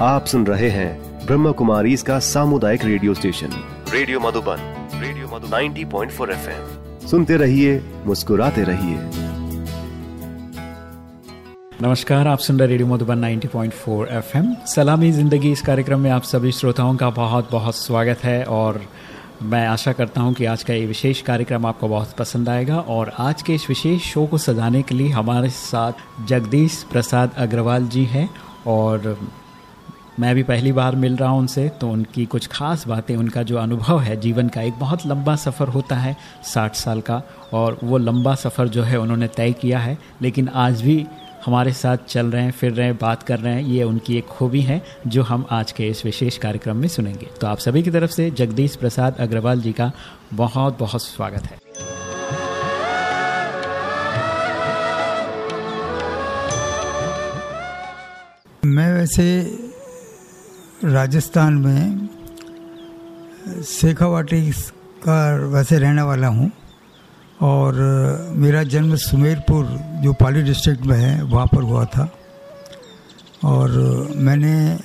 आप सुन रहे हैं ब्रह्म कुमारी इसका सामुदायिक radio station. Radio Madhuban radio Madhuban. 90.4 FM. सुनते रहिए मुस्कुराते रहिए। नमस्कार आप सुन रहे रेडियो मधुबन 90.4 एफएम। सलामी ज़िंदगी इस कार्यक्रम में आप सभी श्रोताओं का बहुत बहुत स्वागत है और मैं आशा करता हूँ कि आज का ये विशेष कार्यक्रम आपको बहुत पसंद आएगा और आज के इस विशेष शो को सजाने के लिए हमारे साथ जगदीश प्रसाद अग्रवाल जी हैं और मैं भी पहली बार मिल रहा हूँ उनसे तो उनकी कुछ खास बातें, उनका जो अनुभव है जीवन का, एक बहुत लंबा सफ़र होता है साठ साल का, और वो लंबा सफ़र जो है उन्होंने तय किया है। लेकिन आज भी हमारे साथ चल रहे हैं, फिर रहे हैं, बात कर रहे हैं, ये उनकी एक खूबी है, जो हम आज के इस विशेष कार्यक्रम में सुनेंगे। तो आप सभी की तरफ़ से जगदीश प्रसाद अग्रवाल जी का बहुत बहुत स्वागत है। मैं वैसे राजस्थान में शेखावाटी का वैसे रहने वाला हूँ और मेरा जन्म सुमेरपुर, जो पाली डिस्ट्रिक्ट में है, वहाँ पर हुआ था। और मैंने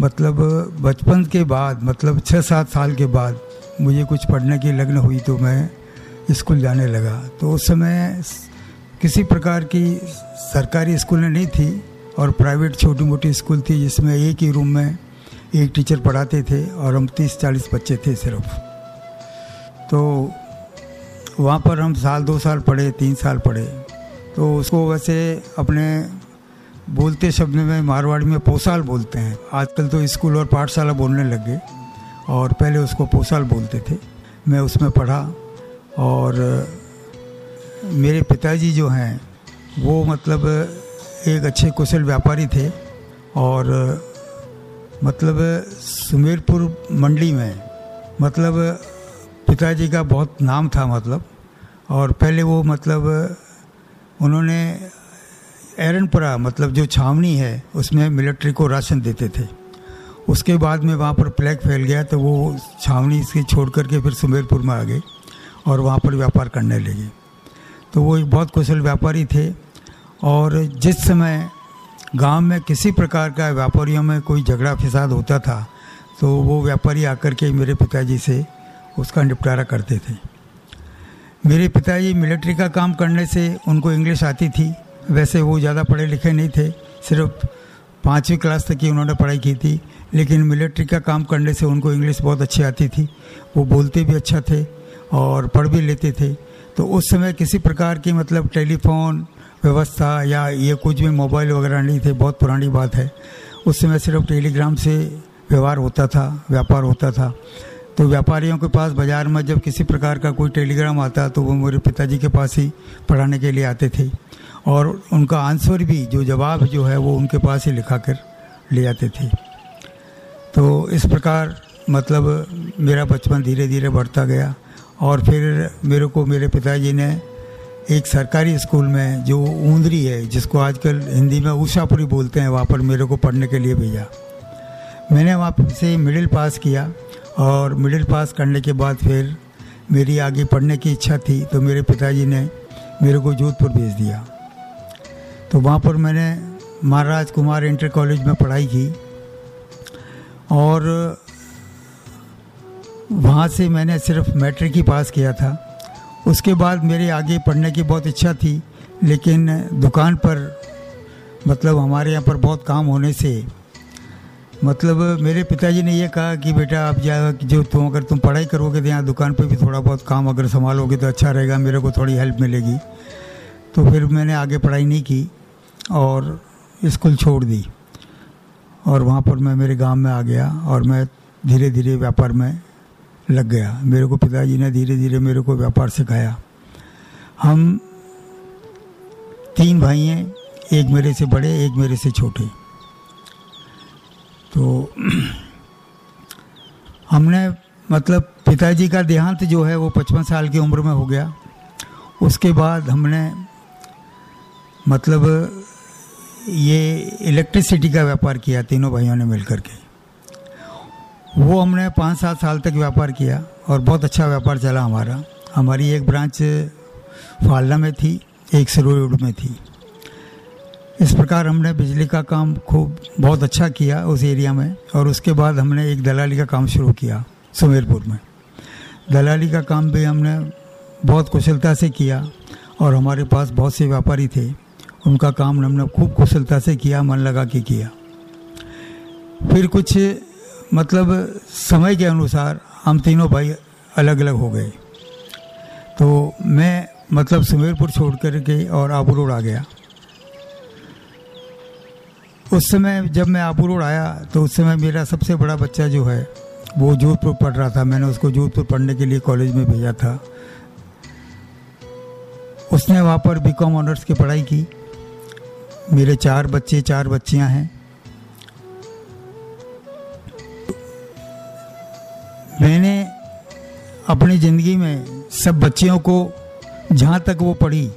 मतलब बचपन के बाद मतलब छः सात साल के बाद मुझे कुछ पढ़ने की लगन हुई तो मैं स्कूल जाने लगा। तो उस समय किसी प्रकार की सरकारी स्कूलें नहीं थी और प्राइवेट छोटी मोटी स्कूल थी, जिसमें एक ही रूम में एक टीचर पढ़ाते थे और हम तीस चालीस बच्चे थे सिर्फ़। तो वहाँ पर हम साल, दो साल पढ़े, तीन साल पढ़े। तो उसको वैसे अपने बोलते शब्द में मारवाड़ी में पोसाल बोलते हैं। आजकल तो स्कूल और पाठशाला बोलने लग गए और पहले उसको पोसाल बोलते थे। मैं उसमें पढ़ा और मेरे पिताजी जो हैं, वो मतलब एक अच्छे कुशल व्यापारी थे और मतलब सुमेरपुर मंडी में मतलब पिताजी का बहुत नाम था मतलब और पहले वो मतलब उन्होंने एरनपुरा मतलब जो छावनी है, उसमें मिलिट्री को राशन देते थे। उसके बाद में वहाँ पर प्लेग फैल गया तो वो छावनी से छोड़ करके फिर सुमेरपुर में आ गए और वहाँ पर व्यापार करने लगे। तो वो एक बहुत कुशल व्यापारी थे और जिस समय गाँव में किसी प्रकार का व्यापारियों में कोई झगड़ा फिसाद होता था तो वो व्यापारी आकर के मेरे पिताजी से उसका निपटारा करते थे। मेरे पिताजी मिलिट्री का काम करने से उनको इंग्लिश आती थी। वैसे वो ज़्यादा पढ़े लिखे नहीं थे, सिर्फ़ पाँचवीं क्लास तक ही उन्होंने पढ़ाई की थी, लेकिन मिलिट्री का काम करने से उनको इंग्लिश बहुत अच्छी आती थी। वो बोलते भी अच्छा थे और पढ़ भी लेते थे। तो उस समय किसी प्रकार की मतलब टेलीफोन व्यवस्था या ये कुछ भी मोबाइल वगैरह नहीं थे, बहुत पुरानी बात है। उस समय सिर्फ़ टेलीग्राम से व्यवहार होता था, व्यापार होता था। तो व्यापारियों के पास बाज़ार में जब किसी प्रकार का कोई टेलीग्राम आता तो वो मेरे पिताजी के पास ही पढ़ाने के लिए आते थे। और उनका आंसर भी, जो जवाब जो है, वो उनके पास ही लिखा कर ले आते थे। तो इस प्रकार मतलब मेरा बचपन धीरे धीरे बढ़ता गया। और फिर मेरे को मेरे पिताजी ने एक सरकारी स्कूल में जो ऊंदरी है, जिसको आजकल हिंदी में उषापुरी बोलते हैं, वहाँ पर मेरे को पढ़ने के लिए भेजा। मैंने वहाँ से मिडिल पास किया और मिडिल पास करने के बाद फिर मेरी आगे पढ़ने की इच्छा थी तो मेरे पिताजी ने मेरे को जोधपुर भेज दिया। तो वहाँ पर मैंने महाराज कुमार इंटर कॉलेज में पढ़ाई की और वहाँ से मैंने सिर्फ़ मैट्रिक ही पास किया था। उसके बाद मेरे आगे पढ़ने की बहुत इच्छा थी, लेकिन दुकान पर मतलब हमारे यहाँ पर बहुत काम होने से मतलब मेरे पिताजी ने ये कहा कि बेटा आप जा जो तुम, अगर तुम पढ़ाई करोगे तो यहाँ दुकान पे भी थोड़ा बहुत काम अगर संभालोगे तो अच्छा रहेगा, मेरे को थोड़ी हेल्प मिलेगी। तो फिर मैंने आगे पढ़ाई नहीं की और स्कूल छोड़ दी। और वहाँ पर मैं, मेरे गाँव में आ गया और मैं धीरे धीरे व्यापार में लग गया। मेरे को पिताजी ने धीरे धीरे मेरे को व्यापार सिखाया। हम तीन भाई हैं, एक मेरे से बड़े, एक मेरे से छोटे। तो हमने मतलब पिताजी का देहांत जो है, वो पचपन साल की उम्र में हो गया। उसके बाद हमने मतलब ये इलेक्ट्रिसिटी का व्यापार किया, तीनों भाइयों ने मिलकर के। वो हमने पाँच सात साल तक व्यापार किया और बहुत अच्छा व्यापार चला हमारा। हमारी एक ब्रांच फालना में थी, एक सरोड में थी। इस प्रकार हमने बिजली का काम खूब बहुत अच्छा किया उस एरिया में और उसके बाद हमने एक दलाली का काम शुरू किया सुमेरपुर में। दलाली का काम भी हमने बहुत कुशलता से किया और हमारे पास बहुत से व्यापारी थे। उनका काम हमने खूब कुशलता से किया, मन लगा के किया। फिर कुछ मतलब समय के अनुसार हम तीनों भाई अलग अलग हो गए। तो मैं मतलब सुमेरपुर छोड़ कर के और आबू रोड आ गया। उस समय जब मैं आबू रोड आया तो उस समय मेरा सबसे बड़ा बच्चा जो है, वो जोधपुर पढ़ रहा था। मैंने उसको जोधपुर पढ़ने के लिए कॉलेज में भेजा था। उसने वहाँ पर बी कॉम ऑनर्स की पढ़ाई की। मेरे चार बच्चे, चार बच्चियाँ हैं। मैंने अपनी ज़िंदगी में सब बच्चियों को, जहाँ तक वो पढ़ी,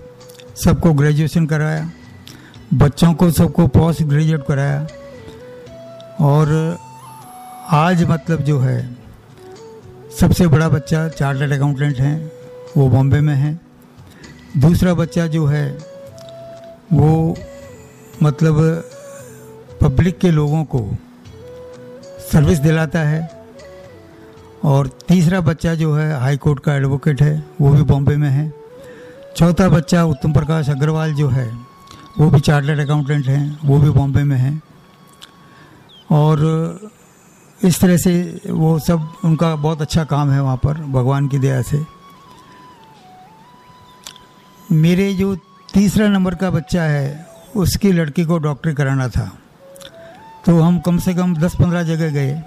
सबको ग्रेजुएशन कराया, बच्चों को सबको पोस्ट ग्रेजुएट कराया। और आज मतलब जो है, सबसे बड़ा बच्चा चार्टर्ड अकाउंटेंट हैं, वो बॉम्बे में है। दूसरा बच्चा जो है, वो मतलब पब्लिक के लोगों को सर्विस दिलाता है। और तीसरा बच्चा जो है हाई कोर्ट का एडवोकेट है, वो भी बॉम्बे में है। चौथा बच्चा उत्तम प्रकाश अग्रवाल जो है, वो भी चार्टर्ड अकाउंटेंट हैं, वो भी बॉम्बे में हैं। और इस तरह से वो सब, उनका बहुत अच्छा काम है वहाँ पर, भगवान की दया से। मेरे जो तीसरा नंबर का बच्चा है, उसकी लड़की को डॉक्टरी कराना था। तो हम कम से कम 10-15 जगह गए।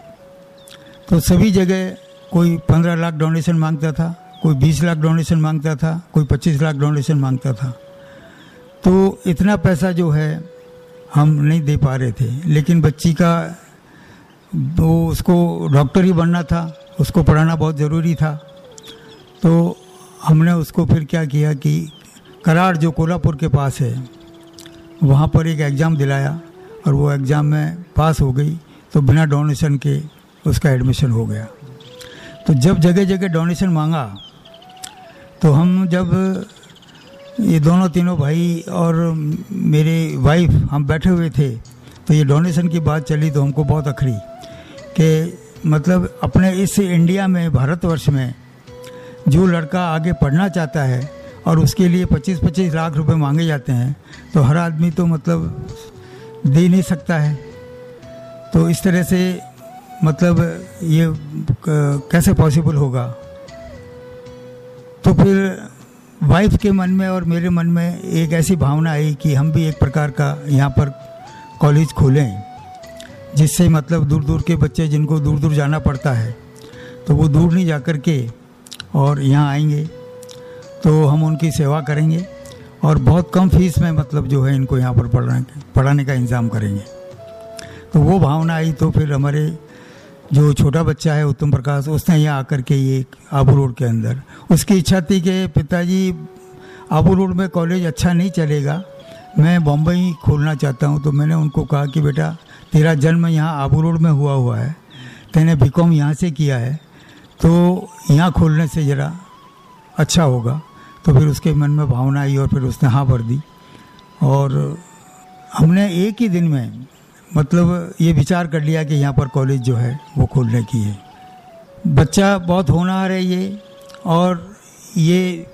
तो सभी जगह कोई 15 लाख डोनेशन माँगता था, कोई 20 लाख डोनेशन माँगता था, कोई 25 लाख डोनेशन माँगता था। तो इतना पैसा जो है, हम नहीं दे पा रहे थे। लेकिन बच्ची का, वो उसको डॉक्टर ही बनना था, उसको पढ़ाना बहुत ज़रूरी था। तो हमने उसको फिर क्या किया कि कराड़ जो कोल्हापुर के पास है, वहाँ पर एक एग्ज़ाम दिलाया और वो एग्ज़ाम में पास हो गई तो बिना डोनेशन के उसका एडमिशन हो गया। तो जब जगह जगह डोनेशन मांगा तो हम जब ये दोनों तीनों भाई और मेरे वाइफ हम बैठे हुए थे तो ये डोनेशन की बात चली तो हमको बहुत अखरी कि मतलब अपने इस इंडिया में, भारतवर्ष में जो लड़का आगे पढ़ना चाहता है और उसके लिए 25-25 लाख रुपए मांगे जाते हैं तो हर आदमी तो मतलब दे नहीं सकता है। तो इस तरह से मतलब ये कैसे पॉसिबल होगा? तो फिर वाइफ के मन में और मेरे मन में एक ऐसी भावना आई कि हम भी एक प्रकार का यहाँ पर कॉलेज खोलें, जिससे मतलब दूर दूर के बच्चे जिनको दूर दूर जाना पड़ता है तो वो दूर नहीं जा कर के और यहाँ आएँगे तो हम उनकी सेवा करेंगे और बहुत कम फ़ीस में मतलब जो है इनको यहाँ पर पढ़ाने पढ़ाने का इंतज़ाम करेंगे। तो वो भावना आई तो फिर हमारे जो छोटा बच्चा है उत्तम प्रकाश, उसने यहाँ आकर के ये आबू रोड के अंदर। उसकी इच्छा थी कि पिताजी, आबू रोड में कॉलेज अच्छा नहीं चलेगा, मैं बम्बई खोलना चाहता हूँ। तो मैंने उनको कहा कि बेटा, तेरा जन्म यहाँ आबू रोड में हुआ हुआ है, तेने बी कॉम यहाँ से किया है तो यहाँ खोलने से ज़रा अच्छा होगा। तो फिर उसके मन में भावना आई और फिर उसने हाँ भर दी। और हमने एक ही दिन में मतलब ये विचार कर लिया कि यहाँ पर कॉलेज जो है वो खोलने की है। बच्चा बहुत होनहार है ये और ये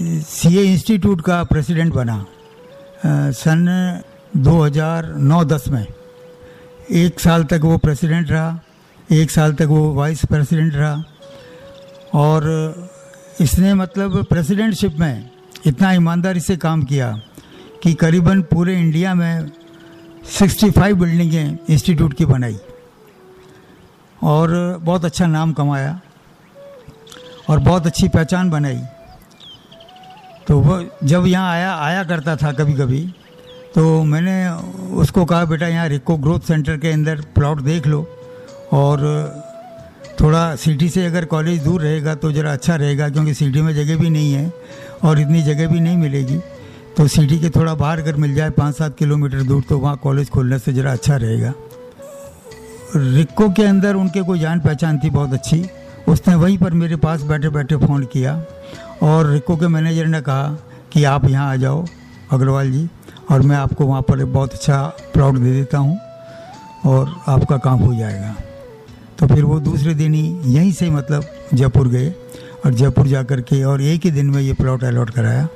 सीए इंस्टीट्यूट का प्रेसिडेंट बना आ, सन 2009-10 में। एक साल तक वो प्रेसिडेंट रहा एक साल तक वो वाइस प्रेसिडेंट रहा और इसने मतलब प्रेसिडेंटशिप में इतना ईमानदारी से काम किया कि करीबन पूरे इंडिया में 65 बिल्डिंगें इंस्टीट्यूट की बनाई और बहुत अच्छा नाम कमाया और बहुत अच्छी पहचान बनाई। तो वह जब यहाँ आया आया करता था कभी कभी तो मैंने उसको कहा, बेटा, यहाँ रिको ग्रोथ सेंटर के अंदर प्लॉट देख लो और थोड़ा सिटी से अगर कॉलेज दूर रहेगा तो ज़रा अच्छा रहेगा क्योंकि सिटी में जगह भी नहीं है और इतनी जगह भी नहीं मिलेगी। तो सिटी के थोड़ा बाहर अगर मिल जाए पाँच सात किलोमीटर दूर तो वहाँ कॉलेज खोलने से ज़रा अच्छा रहेगा। रिक्को के अंदर उनके कोई जान पहचान थी बहुत अच्छी। उसने वहीं पर मेरे पास बैठे बैठे फ़ोन किया और रिक्को के मैनेजर ने कहा कि आप यहाँ आ जाओ, अग्रवाल जी, और मैं आपको वहाँ पर बहुत अच्छा प्लॉट दे देता हूँ और आपका काम हो जाएगा। तो फिर वो दूसरे दिन ही यहीं से मतलब जयपुर गए और जयपुर जा कर के और एक ही दिन में ये प्लॉट अलॉट कराया।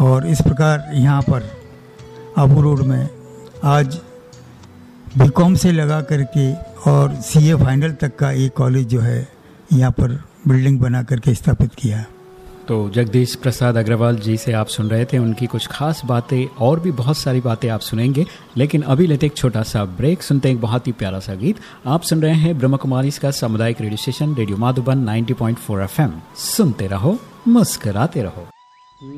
और इस प्रकार यहाँ पर आबू रोड में आज बी से लगा करके और सीए फाइनल तक का एक कॉलेज जो है यहाँ पर बिल्डिंग बना करके स्थापित किया। तो जगदीश प्रसाद अग्रवाल जी से आप सुन रहे थे, उनकी कुछ खास बातें और भी बहुत सारी बातें आप सुनेंगे, लेकिन अभी लेते एक छोटा सा ब्रेक सुनते एक बहुत ही प्यारा सा गीत। आप सुन रहे हैं ब्रह्म कुमारी का सामुदायिक radio station radio Madhuban 90.4 FM सुनते रहो, मुस्कराते रहो। सावन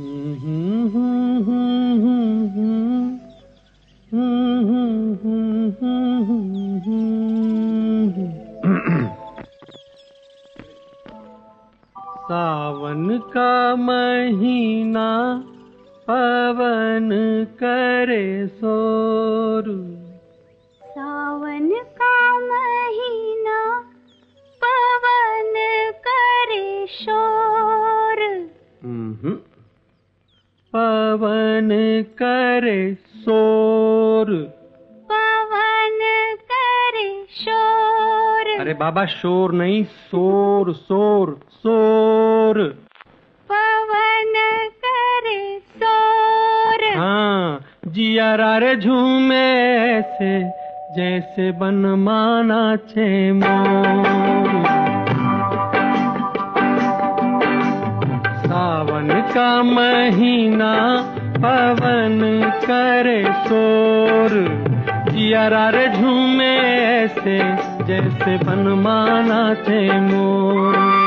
का महीना पवन करे सोर सावन का महीना पवन करे शोर। पवन करे शोर। पवन करे शोर। अरे बाबा शोर नहीं शोर शोर शोर। पवन करे शोर। हाँ जिया रे झूमे ऐसे जैसे बन माना छे मोर। सावन का महीना पवन करे शोर। जिया रे झूमे ऐसे जैसे बनमाना थे मोर।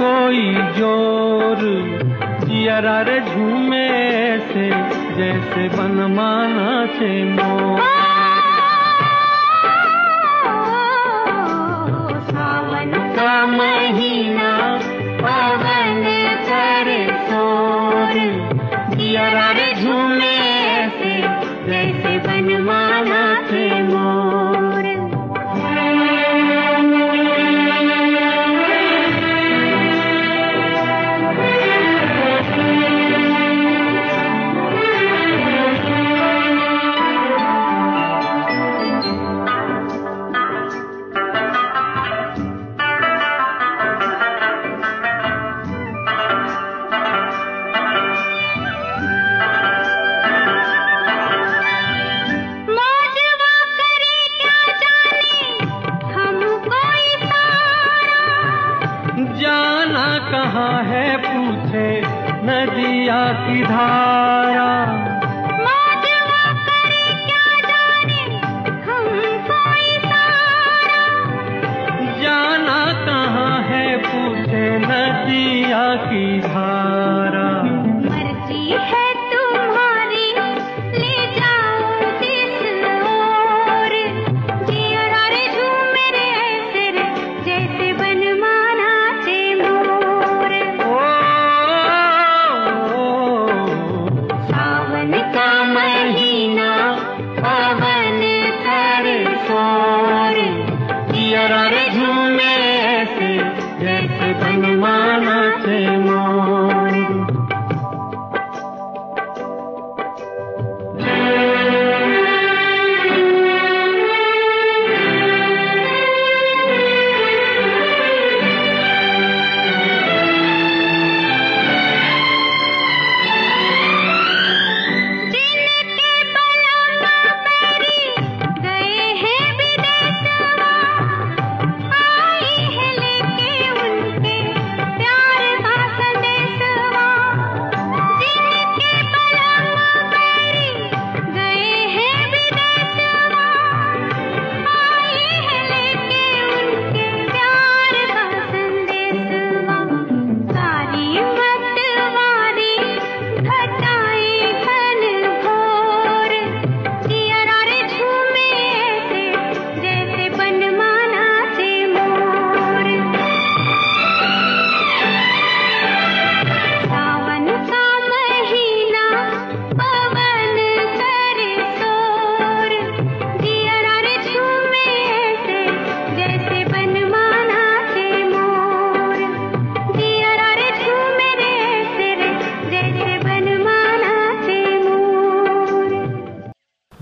कोई ज़ोर जियरा रे झूमे से जैसे बनमाना से मोर।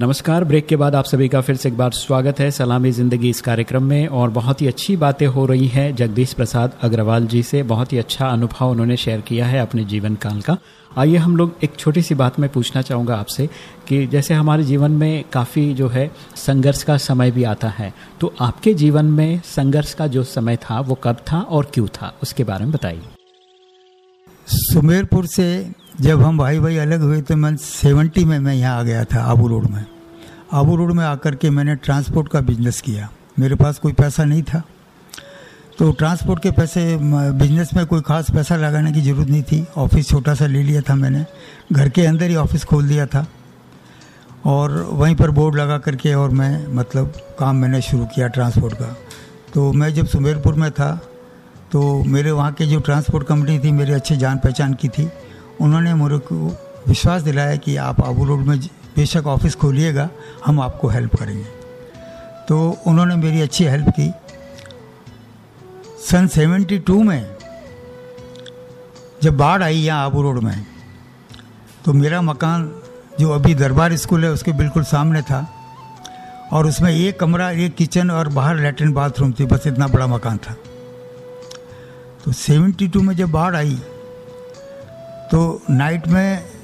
नमस्कार। ब्रेक के बाद आप सभी का फिर से एक बार स्वागत है सलामी ज़िंदगी इस कार्यक्रम में और बहुत ही अच्छी बातें हो रही हैं जगदीश प्रसाद अग्रवाल जी से। बहुत ही अच्छा अनुभव उन्होंने शेयर किया है अपने जीवन काल का। आइए हम लोग एक छोटी सी बात मैं पूछना चाहूँगा आपसे कि जैसे हमारे जीवन में काफ़ी जो है संघर्ष का समय भी आता है तो आपके जीवन में संघर्ष का जो समय था वो कब था और क्यों था? उसके बारे में बताइए। सुमेरपुर से जब हम भाई भाई अलग हुए तो मैं सेवेंटी में मैं यहाँ आ गया था आबू रोड में। आबू रोड में आकर के मैंने ट्रांसपोर्ट का बिज़नेस किया। मेरे पास कोई पैसा नहीं था। तो ट्रांसपोर्ट के पैसे बिज़नेस में कोई खास पैसा लगाने की ज़रूरत नहीं थी। ऑफ़िस छोटा सा ले लिया था मैंने। घर के अंदर ही ऑफ़िस खोल दिया था। और वहीं पर बोर्ड लगा करके और मैं मतलब काम मैंने शुरू किया ट्रांसपोर्ट का। तो मैं जब सुमेरपुर में था तो मेरे वहाँ के जो ट्रांसपोर्ट कंपनी थी, मेरी अच्छी जान पहचान की थी। उन्होंने मेरे को विश्वास दिलाया कि आप आबू रोड में बेशक ऑफ़िस खोलिएगा, हम आपको हेल्प करेंगे। तो उन्होंने मेरी अच्छी हेल्प की। सन 72 में जब बाढ़ आई यहाँ आबू रोड में तो मेरा मकान जो अभी दरबार स्कूल है, उसके बिल्कुल सामने था और उसमें एक कमरा, एक किचन और बाहर लेटरिन बाथरूम थी, बस इतना बड़ा मकान था। तो 72 में जब बाढ़ आई तो नाइट में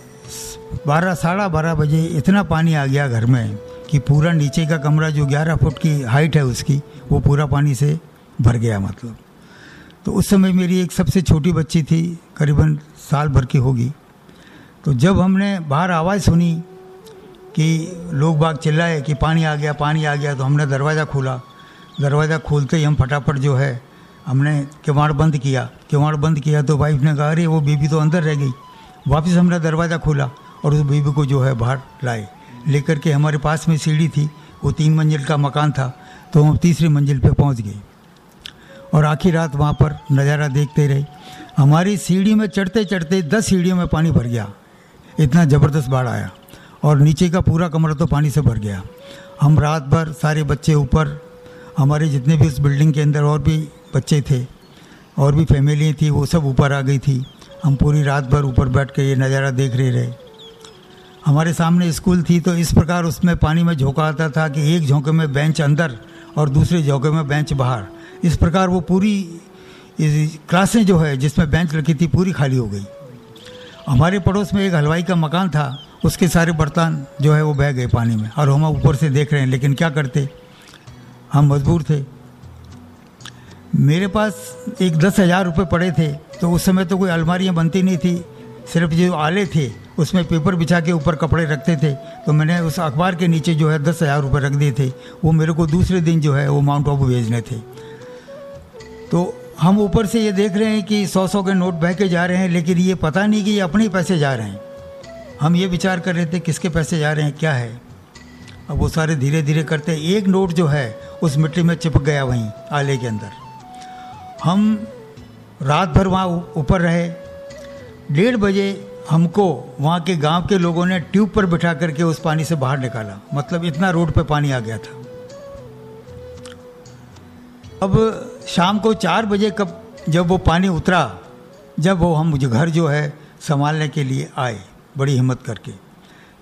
बारह, साढ़ा बारह बजे इतना पानी आ गया घर में कि पूरा नीचे का कमरा जो ग्यारह फुट की हाइट है उसकी, वो पूरा पानी से भर गया मतलब। तो उस समय मेरी एक सबसे छोटी बच्ची थी, करीबन साल भर की होगी। तो जब हमने बाहर आवाज़ सुनी कि लोग बाग चिल्लाए कि पानी आ गया, पानी आ गया तो हमने दरवाज़ा खोला। दरवाज़ा खोलते ही हम फटाफट जो है, हमने किवाड़ बंद किया। किवाड़ बंद किया तो वाइफ ने कहा, अरे, वो बेबी तो अंदर रह गई। वापस हमने दरवाज़ा खोला। और उस बेबी को जो है बाहर लाए। लेकर के हमारे पास में सीढ़ी थी, वो तीन मंजिल का मकान था तो हम तीसरी मंजिल पे पहुँच गए। और आखिर रात वहाँ पर नज़ारा देखते रहे। हमारी सीढ़ी में चढ़ते चढ़ते दस सीढ़ियों में पानी भर गया। इतना ज़बरदस्त बाढ़ आया और नीचे का पूरा कमरा तो पानी से भर गया। हम रात भर सारे बच्चे ऊपर, हमारे जितने भी उस बिल्डिंग के अंदर और भी बच्चे थे, और भी फैमिली थी, वो सब ऊपर आ गई थी। हम पूरी रात भर ऊपर बैठ के ये नज़ारा देख रहे रहे। हमारे सामने स्कूल थी तो इस प्रकार उसमें पानी में झोंका आता था कि एक झोंके में बेंच अंदर और दूसरे झोंके में बेंच बाहर। इस प्रकार वो पूरी क्लासें जो है, जिसमें बेंच रखी थी, पूरी खाली हो गई। हमारे पड़ोस में एक हलवाई का मकान था, उसके सारे बर्तन जो है वो बह गए पानी में। और हम ऊपर से देख रहे हैं, लेकिन क्या करते? हम मजबूर थे। मेरे पास एक दस हज़ार रुपये पड़े थे तो उस समय तो कोई अलमारियाँ बनती नहीं थी, सिर्फ़ जो आले थे उसमें पेपर बिछा के ऊपर कपड़े रखते थे। तो मैंने उस अखबार के नीचे जो है दस हज़ार रुपये रख दिए थे। वो मेरे को दूसरे दिन जो है वो माउंट आबू भेजने थे। तो हम ऊपर से ये देख रहे हैं कि सौ सौ के नोट बह के जा रहे हैं, लेकिन ये पता नहीं कि ये अपने ही पैसे जा रहे हैं। हम ये विचार कर रहे थे, किसके पैसे जा रहे हैं, क्या है? अब वो सारे धीरे धीरे करते, एक नोट जो है, उस मिट्टी में चिपक गया वहीं, आले के अंदर। हम रात भर वहाँ ऊपर रहे। डेढ़ बजे हमको वहाँ के गाँव के लोगों ने ट्यूब पर बिठा करके उस पानी से बाहर निकाला। मतलब इतना रोड पे पानी आ गया था। अब शाम को चार बजे कब जब वो पानी उतरा, जब वो हम घर जो है संभालने के लिए आए, बड़ी हिम्मत करके।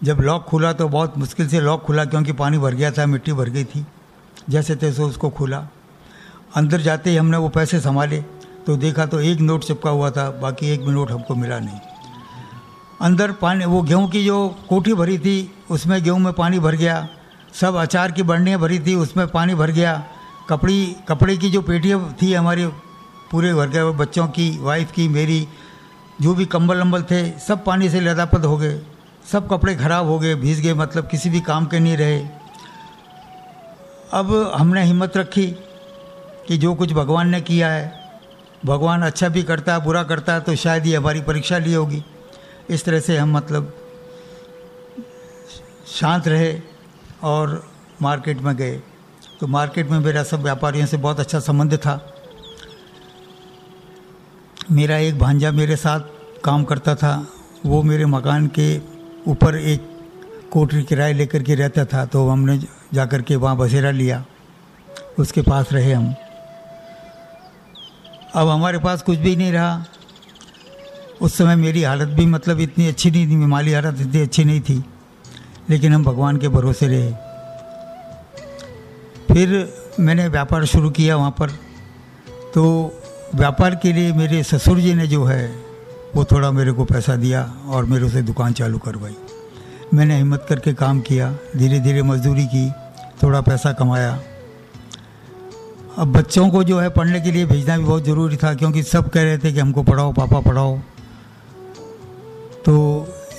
जब लॉक खुला तो बहुत मुश्किल से लॉक खुला क्योंकि पानी भर गया था, मिट्टी भर गई थी। जैसे तैसे उसको खुला। अंदर जाते ही हमने वो पैसे संभाले तो देखा तो एक नोट चिपका हुआ था, बाकी एक भी नोट हमको मिला नहीं। अंदर पानी, वो गेहूँ की जो कोठी भरी थी, उसमें गेहूँ में पानी भर गया। सब अचार की बर्नियाँ भरी थी, उसमें पानी भर गया। कपड़ी, कपड़े की जो पेटियाँ थी हमारे, पूरे भर गए बच्चों की वाइफ की, मेरी, जो भी कंबल वम्बल थे, सब पानी से लदापद हो गए। सब कपड़े खराब हो गए भीज गए मतलब किसी भी काम के नहीं रहे। अब हमने हिम्मत रखी कि जो कुछ भगवान ने किया है, भगवान अच्छा भी करता है बुरा करता है तो शायद ये हमारी परीक्षा ली होगी। इस तरह से हम मतलब शांत रहे और मार्केट में गए। तो मार्केट में मेरा सब व्यापारियों से बहुत अच्छा संबंध था। मेरा एक भांजा मेरे साथ काम करता था। वो मेरे मकान के ऊपर एक कोठरी किराए लेकर के रहता था। तो हमने जा कर के वहाँ बसेरा लिया। उसके पास रहे हम। अब हमारे पास कुछ भी नहीं रहा। उस समय मेरी हालत भी मतलब इतनी अच्छी नहीं थी माली हालत इतनी अच्छी नहीं थी, लेकिन हम भगवान के भरोसे रहे। फिर मैंने व्यापार शुरू किया वहाँ पर। तो व्यापार के लिए मेरे ससुर जी ने जो है, वो थोड़ा मेरे को पैसा दिया और मेरे से दुकान चालू करवाई। मैंने हिम्मत करके काम किया धीरे धीरे मजदूरी की, थोड़ा पैसा कमाया। अब बच्चों को जो है पढ़ने के लिए भेजना भी बहुत ज़रूरी था, क्योंकि सब कह रहे थे कि हमको पढ़ाओ, पापा पढ़ाओ। तो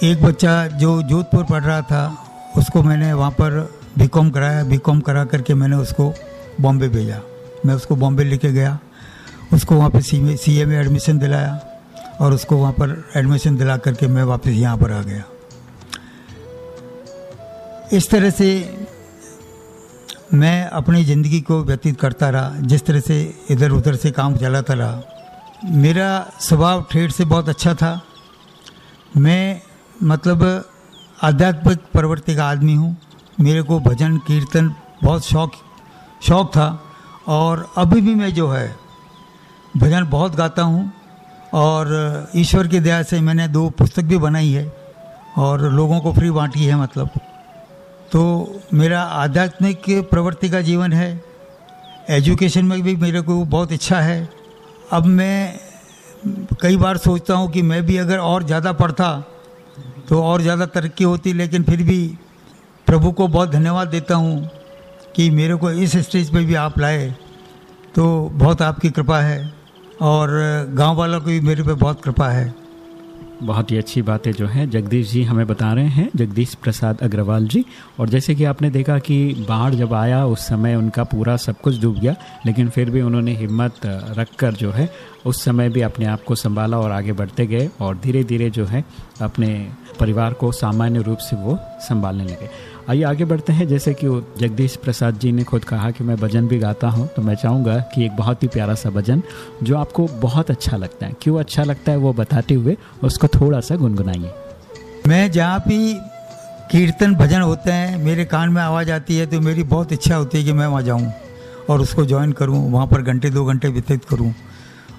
एक बच्चा जो जोधपुर पढ़ रहा था, उसको मैंने वहाँ पर बीकॉम कराया। बीकॉम करा करके मैंने उसको बॉम्बे भेजा। मैं उसको बॉम्बे लेके गया। उसको वहाँ पे सी सी ए में एडमिशन दिलाया और उसको वहाँ पर एडमिशन दिला करके मैं वापस यहाँ पर आ गया। इस तरह से मैं अपनी ज़िंदगी को व्यतीत करता रहा। जिस तरह से इधर उधर से काम चलाता रहा। मेरा स्वभाव ठेठ से बहुत अच्छा था। मैं मतलब आध्यात्मिक प्रवृत्ति का आदमी हूँ। मेरे को भजन, कीर्तन बहुत शौक शौक था और अभी भी मैं जो है भजन बहुत गाता हूँ और ईश्वर की दया से मैंने दो पुस्तक भी बनाई है और लोगों को फ्री बांटी है मतलब। तो मेरा आध्यात्मिक प्रवृत्ति का जीवन है। एजुकेशन में भी मेरे को बहुत इच्छा है। अब मैं कई बार सोचता हूँ कि मैं भी अगर और ज़्यादा पढ़ता तो और ज़्यादा तरक्की होती, लेकिन फिर भी प्रभु को बहुत धन्यवाद देता हूँ कि मेरे को इस स्टेज पे भी आप लाए। तो बहुत आपकी कृपा है और गाँव वालों की भी मेरे पे बहुत कृपा है। बहुत ही अच्छी बातें जो हैं। जगदीश जी हमें बता रहे हैं, जगदीश प्रसाद अग्रवाल जी। और जैसे कि आपने देखा कि बाढ़ जब आया, उस समय उनका पूरा सब कुछ डूब गया, लेकिन फिर भी उन्होंने हिम्मत रख कर जो है, उस समय भी अपने आप को संभाला और आगे बढ़ते गए और धीरे धीरे जो है, अपने परिवार को सामान्य रूप से वो संभालने लगे। आइए आगे बढ़ते हैं। जैसे कि जगदीश प्रसाद जी ने खुद कहा कि मैं भजन भी गाता हूँ तो मैं चाहूँगा कि एक बहुत ही प्यारा सा भजन, जो आपको बहुत अच्छा लगता है। क्यों अच्छा लगता है वो बताते हुए उसको थोड़ा सा गुनगुनाइए। मैं जहाँ भी कीर्तन भजन होते हैं, मेरे कान में आवाज़ आती है तो मेरी बहुत इच्छा होती है कि मैं वहाँ जाऊँ और उसको ज्वाइन करूँ, वहाँ पर घंटे, दो घंटे व्यतीत करूँ।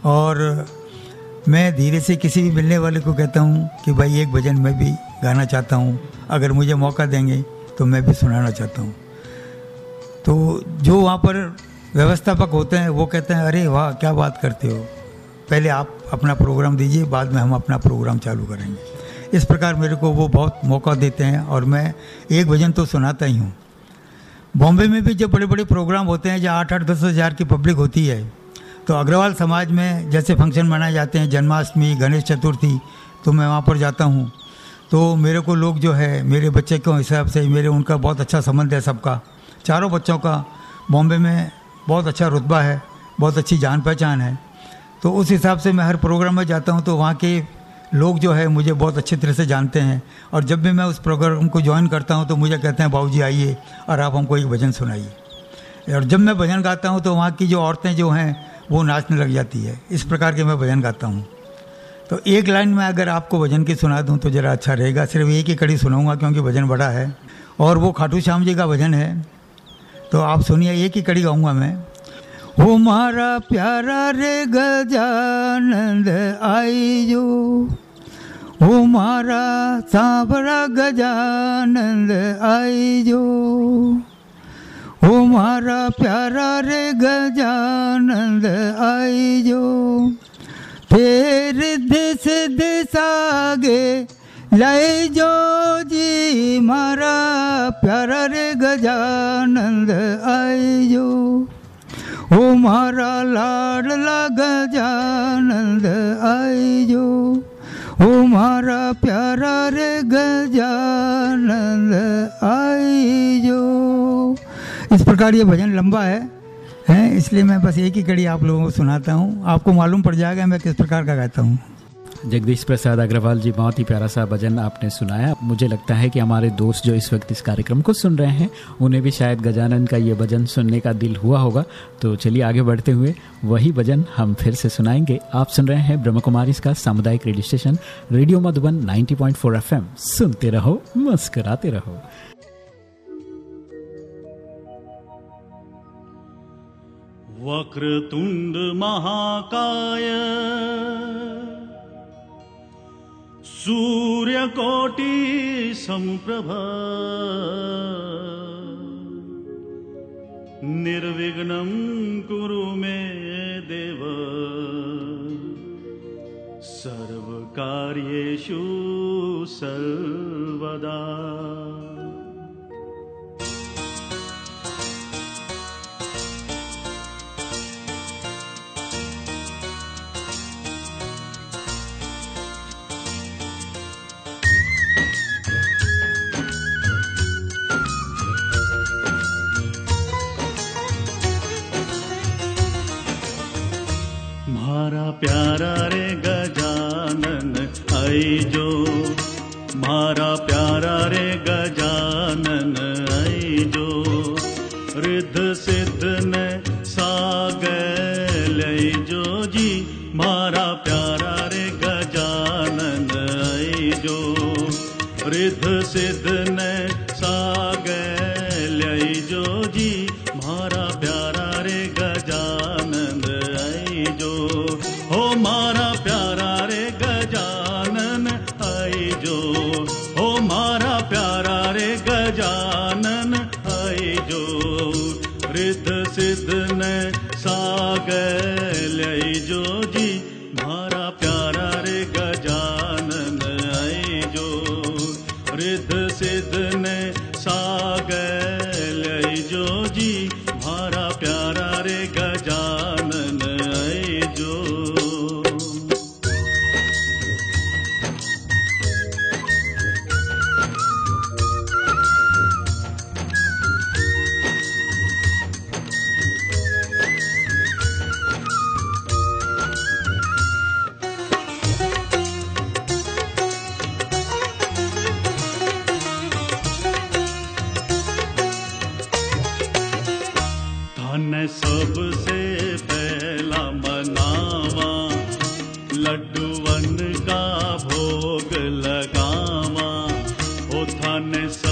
और मैं धीरे से किसी भी मिलने वाले को कहता हूँ कि भाई एक भजन मैं भी गाना चाहता हूँ, अगर मुझे मौका देंगे। तो मैं भी सुनाना चाहता हूँ। तो जो वहाँ पर व्यवस्थापक होते हैं, वो कहते हैं, अरे वाह, क्या बात करते हो। पहले आप अपना प्रोग्राम दीजिए, बाद में हम अपना प्रोग्राम चालू करेंगे। इस प्रकार मेरे को वो बहुत मौका देते हैं और मैं एक भजन तो सुनाता ही हूँ। बॉम्बे में भी जब बड़े बड़े प्रोग्राम होते हैं, जहाँ आठ आठ, दस हज़ार की पब्लिक होती है तो अग्रवाल समाज में जैसे फ़ंक्शन मनाए जाते हैं, जन्माष्टमी, गणेश चतुर्थी तो मैं वहाँ पर जाता हूँ। तो मेरे को लोग जो है, मेरे बच्चे के हिसाब से मेरे, उनका बहुत अच्छा संबंध है सबका। चारों बच्चों का बॉम्बे में बहुत अच्छा रुतबा है, बहुत अच्छी जान पहचान है। तो उस हिसाब से मैं हर प्रोग्राम में जाता हूँ तो वहाँ के लोग जो है मुझे बहुत अच्छे तरह से जानते हैं। और जब भी मैं उस प्रोग्राम को ज्वाइन करता हूँ तो मुझे कहते हैं बाबू जी आइए और आप हमको एक भजन सुनाइए। और जब मैं भजन गाता हूँ तो वहाँ की जो औरतें जो हैं, वो नाचने लग जाती है। इस प्रकार के मैं भजन गाता हूँ। तो एक लाइन में अगर आपको भजन की सुना दूँ तो ज़रा अच्छा रहेगा। सिर्फ़ एक ही कड़ी सुनाऊँगा क्योंकि भजन बड़ा है। और वो खाटू श्याम जी का भजन है। तो आप सुनिए, एक ही कड़ी गाऊँगा मैं। हो मारा प्यारा रे गजानंद, आई जो। हो मारा सांवरा गजानंद, आई जो। हो मारा प्यारा रे गजानंद, आई जो। फिर दिस दिस आगे, लय जो जी मारा, प्यारा रे गजानंद जो ओ मारा लाडला गजानंद जो ओ मारा प्यारा रे गजानंद जो इस प्रकार ये भजन लंबा है। हैं, इसलिए मैं बस एक ही कड़ी आप लोगों को सुनाता हूँ। आपको मालूम पड़ जाएगा मैं किस प्रकार का गाता हूँ। जगदीश प्रसाद अग्रवाल जी, बहुत ही प्यारा सा भजन आपने सुनाया। मुझे लगता है कि हमारे दोस्त जो इस वक्त इस कार्यक्रम को सुन रहे हैं, उन्हें भी शायद गजानन का ये भजन सुनने का दिल हुआ होगा। तो चलिए आगे बढ़ते हुए वही भजन हम फिर से सुनाएँगे। आप सुन रहे हैं ब्रह्म कुमारी इसका सामुदायिक radio station, radio Madhuban 90.4 FM. सुनते रहो, मुस्कराते रहो। वक्रतुण्ड महाकाय सूर्यकोटि सम्प्रभा निर्विघ्नं कुरु मे देव। सर्वकार्येषु सर्वदा प्यारा रे गजानन आई जो मारा लड्डूवन का भोग लगावा ओ थाने सबसे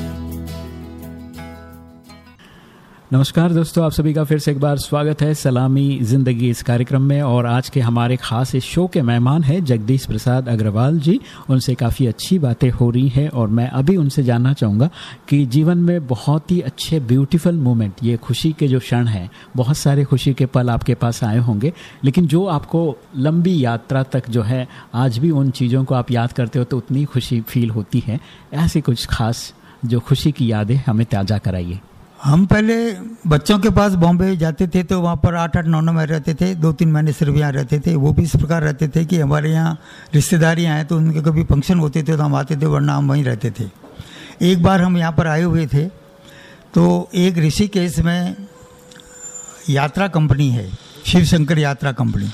नमस्कार दोस्तों, आप सभी का फिर से एक बार स्वागत है सलामी ज़िंदगी इस कार्यक्रम में। और आज के हमारे खास इस शो के मेहमान हैं जगदीश प्रसाद अग्रवाल जी। उनसे काफ़ी अच्छी बातें हो रही हैं और मैं अभी उनसे जानना चाहूँगा कि जीवन में बहुत ही अच्छे ब्यूटीफुल मोमेंट ये खुशी के जो क्षण हैं, बहुत सारे खुशी के पल आपके पास आए होंगे। लेकिन जो आपको लंबी यात्रा तक जो है, आज भी उन चीज़ों को आप याद करते हो तो उतनी खुशी फील होती है। ऐसी कुछ खास जो खुशी की यादें हमें ताज़ा कराइए। हम पहले बच्चों के पास बॉम्बे जाते थे तो वहाँ पर आठ आठ, नौ नौ में रहते थे, दो तीन महीने सिर्फ़ यहाँ रहते थे। वो भी इस प्रकार रहते थे कि हमारे यहाँ रिश्तेदारियाँ आए तो उनके कभी फ़ंक्शन होते थे तो हम आते थे, वरना हम वहीं रहते थे। एक बार हम यहाँ पर आए हुए थे तो एक ऋषिकेश में यात्रा कंपनी है शिव शंकर यात्रा कंपनी।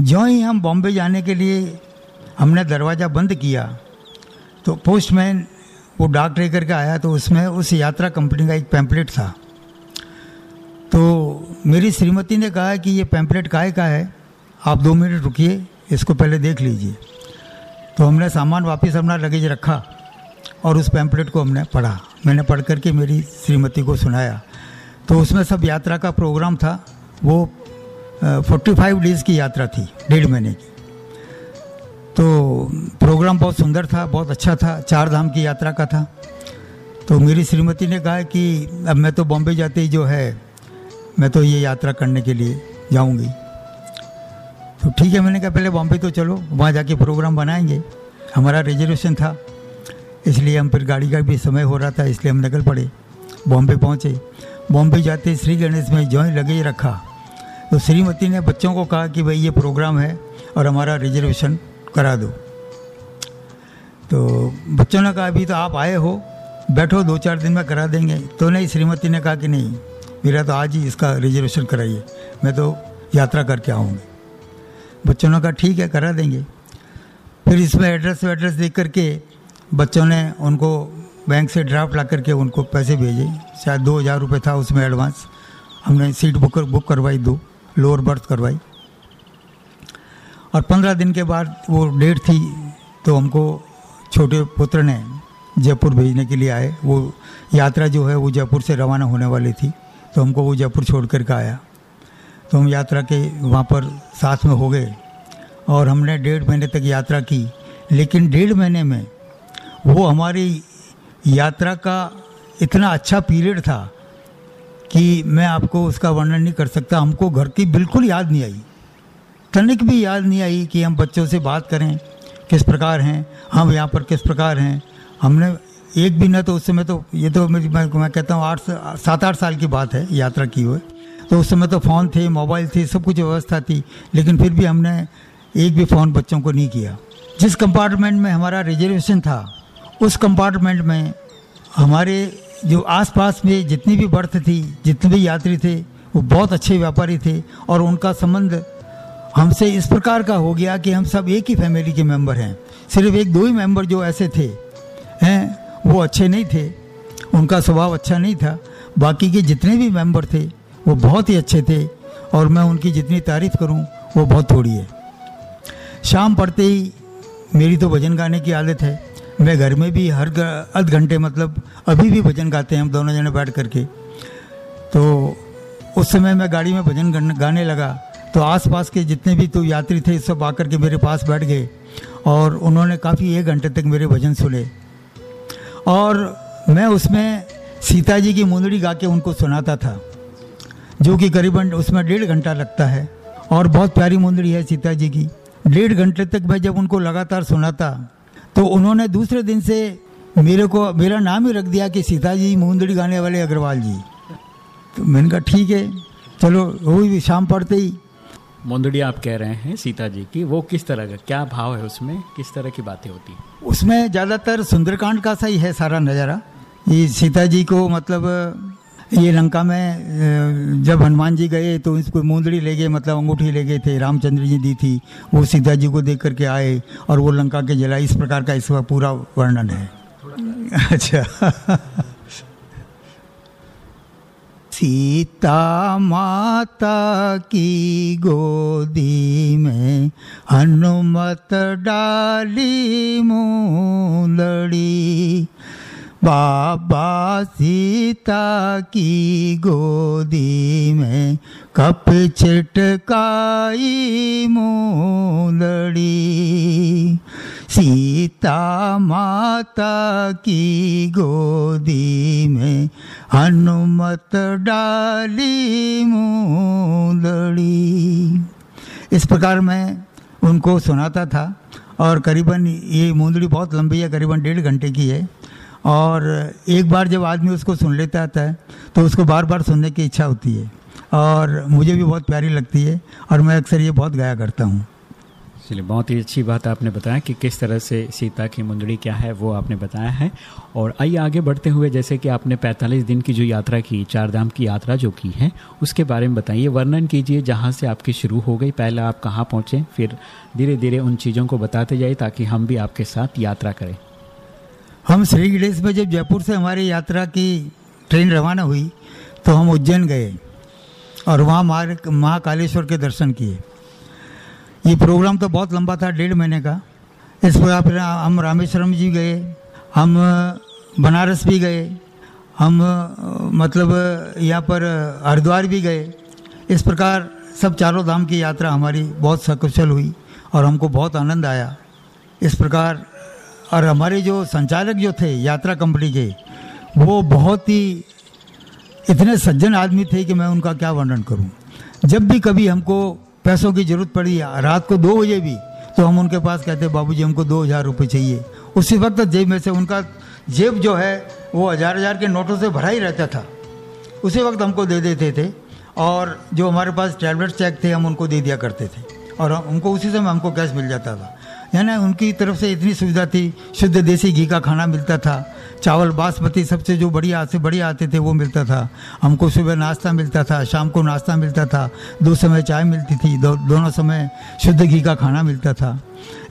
जो ही हम बॉम्बे जाने के लिए हमने दरवाज़ा बंद किया तो पोस्टमैन वो डाक लेकर के आया तो उसमें उस यात्रा कंपनी का एक पैम्पलेट था। तो मेरी श्रीमती ने कहा कि ये पैम्पलेट काहे का है? आप दो मिनट रुकिए, इसको पहले देख लीजिए। तो हमने सामान वापस अपना लगेज रखा और उस पैम्पलेट को हमने पढ़ा। मैंने पढ़ करके मेरी श्रीमती को सुनाया। तो उसमें सब यात्रा का प्रोग्राम था। वो फोर्टी फाइव डेज़ की यात्रा थी, डेढ़ महीने की। तो प्रोग्राम बहुत सुंदर था, बहुत अच्छा था चार धाम की यात्रा का था। तो मेरी श्रीमती ने कहा कि अब मैं तो बॉम्बे जाते ही जो है, मैं तो ये यात्रा करने के लिए जाऊँगी। तो ठीक है, मैंने कहा पहले बॉम्बे तो चलो, वहाँ जाके प्रोग्राम बनाएँगे। हमारा रिजर्वेशन था, इसलिए हम फिर गाड़ी का भी समय हो रहा था, इसलिए हम निकल पड़े, बॉम्बे पहुँचे। बॉम्बे जाते श्री गणेश में जो ही लगे रखा तो श्रीमती ने बच्चों को कहा कि भाई ये प्रोग्राम है और हमारा रिजर्वेशन करा दो। तो बच्चों ने कहा, अभी तो आप आए हो, बैठो दो चार दिन में करा देंगे। तो नहीं, श्रीमती ने कहा कि नहीं, मेरा तो आज ही इसका रिजर्वेशन कराइए, मैं तो यात्रा करके आऊँगी। बच्चों ने कहा, ठीक है, करा देंगे। फिर इसमें एड्रेस वेड्रेस देख करके बच्चों ने उनको बैंक से ड्राफ्ट ला करके उनको पैसे भेजे। शायद दो हज़ार रुपये था उसमें एडवांस हमने सीट बुक बुक करवाई दो लोअर बर्थ करवाई। और पंद्रह दिन के बाद वो डेट थी तो हमको छोटे पुत्र ने जयपुर भेजने के लिए आए। वो यात्रा जो है, वो जयपुर से रवाना होने वाली थी तो हमको वो जयपुर छोड़ कर के आया। तो हम यात्रा के वहाँ पर साथ में हो गए और हमने डेढ़ महीने तक यात्रा की। लेकिन डेढ़ महीने में वो हमारी यात्रा का इतना अच्छा पीरियड था कि मैं आपको उसका वर्णन नहीं कर सकता। हमको घर की बिल्कुल याद नहीं आई। तनिक भी याद नहीं आई कि हम बच्चों से बात करें किस प्रकार हैं हम यहाँ पर किस प्रकार हैं। हमने एक भी न तो उस समय तो ये तो मैं मैं, मैं कहता हूँ आठ सात आठ साल की बात है यात्रा की हुए तो उस समय तो फ़ोन थे मोबाइल थे सब कुछ व्यवस्था थी लेकिन फिर भी हमने एक भी फ़ोन बच्चों को नहीं किया। जिस कंपार्टमेंट में हमारा रिजर्वेशन था उस कंपार्टमेंट में हमारे जो आसपास में जितनी भी बर्थ थी जितने भी यात्री थे वो बहुत अच्छे व्यापारी थे और उनका संबंध हमसे इस प्रकार का हो गया कि हम सब एक ही फैमिली के मेंबर हैं। सिर्फ़ एक दो ही मेंबर जो ऐसे थे, हैं, वो अच्छे नहीं थे। उनका स्वभाव अच्छा नहीं था। बाकी के जितने भी मेंबर थे, वो बहुत ही अच्छे थे। और मैं उनकी जितनी तारीफ़ करूँ, वो बहुत थोड़ी है। शाम पड़ते ही मेरी तो भजन गाने की आदत है। मैं घर में भी हर आध घंटे मतलब अभी भी भजन गाते हैं हम दोनों जने बैठ करके। तो उस समय मैं गाड़ी में भजन गाने लगा। तो आसपास के जितने भी तो यात्री थे, सब आकर के मेरे पास बैठ गए और उन्होंने काफ़ी एक घंटे तक मेरे भजन सुने। और मैं उसमें सीता जी की मुंदड़ी गा के उनको सुनाता था, जो कि करीबन उसमें डेढ़ घंटा लगता है। और बहुत प्यारी मुंदड़ी है सीता जी की। डेढ़ घंटे तक मैं जब उनको लगातार सुनाता तो उन्होंने दूसरे दिन से मेरे को, मेरा नाम ही रख दिया कि सीता जी मुंदड़ी गाने वाले अग्रवाल जी। तो मैंने कहा, ठीक है, चलो वही भी शाम पड़ते ही मुंदड़ी आप कह रहे हैं सीता जी की वो किस तरह का क्या भाव है उसमें? किस तरह की बातें होती हैं? उसमें ज़्यादातर सुंदरकांड का सा ही है सारा नज़ारा। ये सीता जी को मतलब ये लंका में जब हनुमान जी गए तो इसको मुंदड़ी ले गए मतलब अंगूठी ले गए थे रामचंद्र जी दी थी वो सीता जी को देख करके आए और वो लंका के जला इस प्रकार का इसका पूरा वर्णन है। अच्छा। सीता माता की गोदी में हनुमत डाली मूलड़ी। बाबा सीता की गोदी में कप छिटकाई मूलड़ी। सीता माता की गोदी में हनुमत डाली मूलड़ी इस प्रकार मैं उनको सुनाता था और करीबन ये मुंदड़ी बहुत लंबी है, करीबन डेढ़ घंटे की है। और एक बार जब आदमी उसको सुन लेता आता है तो उसको बार बार सुनने की इच्छा होती है। और मुझे भी बहुत प्यारी लगती है और मैं अक्सर ये बहुत गाया करता हूँ। चलिए, बहुत ही अच्छी बात आपने बताया कि किस तरह से सीता की मुंदड़ी क्या है, वो आपने बताया है। और आइए आगे बढ़ते हुए, जैसे कि आपने 45 दिन की जो यात्रा की चार धाम की यात्रा जो की है, उसके बारे में बताइए। वर्णन कीजिए जहाँ से आपकी शुरू हो गई, पहले आप कहाँ पहुँचे, फिर धीरे धीरे उन चीज़ों को बताते जाइए ताकि हम भी आपके साथ यात्रा करें। हम श्री गणेश में जब जयपुर से हमारी यात्रा की ट्रेन रवाना हुई तो हम उज्जैन गए और वहाँ महाकालेश्वर के दर्शन किए। ये प्रोग्राम तो बहुत लंबा था, डेढ़ महीने का। इस पर फिर हम रामेश्वरम जी गए, हम बनारस भी गए, हम मतलब यहाँ पर हरिद्वार भी गए। इस प्रकार सब चारों धाम की यात्रा हमारी बहुत सकुशल हुई और हमको बहुत आनंद आया। इस प्रकार, और हमारे जो संचालक जो थे, यात्रा कंपनी के, वो बहुत ही, इतने सज्जन आदमी थे कि मैं उनका क्या वर्णन करूँ। जब भी कभी हमको पैसों की ज़रूरत पड़ी रात को दो बजे भी तो हम उनके पास कहते बाबू जी हमको दो हज़ार रुपये चाहिए। उसी वक्त जेब में से उनका जेब जो है, वो हज़ार हज़ार के नोटों से भरा ही रहता था। उसी वक्त हमको दे देते थे और जो हमारे पास टैबलेट चेक थे, हम उनको दे दिया करते थे। और उनको उसी समय हमको कैश मिल जाता था। यानी उनकी तरफ़ से इतनी सुविधा थी। शुद्ध देसी घी का खाना मिलता था। चावल बासमती सबसे जो बढ़िया से बढ़िया आते थे वो मिलता था। हमको सुबह नाश्ता मिलता था शाम को नाश्ता मिलता था दो समय चाय मिलती थी दो, दोनों समय शुद्ध घी का खाना मिलता था।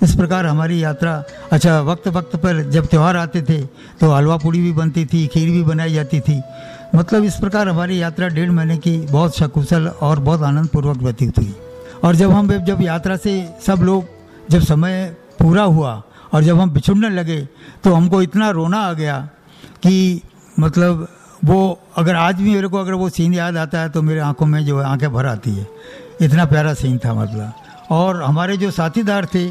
इस प्रकार हमारी यात्रा अच्छा वक्त वक्त पर जब त्यौहार आते थे तो हलवा पूड़ी भी बनती थी खीर भी बनाई जाती थी। मतलब इस प्रकार हमारी यात्रा डेढ़ महीने की बहुत सकुशल और बहुत आनंदपूर्वक व्यतीत हुई। और जब हम जब यात्रा से सब लोग जब समय पूरा हुआ और जब हम बिछुड़ने लगे तो हमको इतना रोना आ गया कि मतलब वो, अगर आज भी मेरे को, अगर वो सीन याद आता है तो मेरे आँखों में जो है, आँखें भर आती है। इतना प्यारा सीन था मतलब। और हमारे जो साथीदार थे,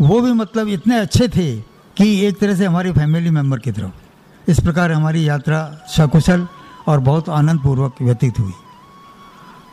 वो भी मतलब इतने अच्छे थे कि एक तरह से हमारी फैमिली मेंबर की तरफ़। इस प्रकार हमारी यात्रा सकुशल और बहुत आनंदपूर्वक व्यतीत हुई।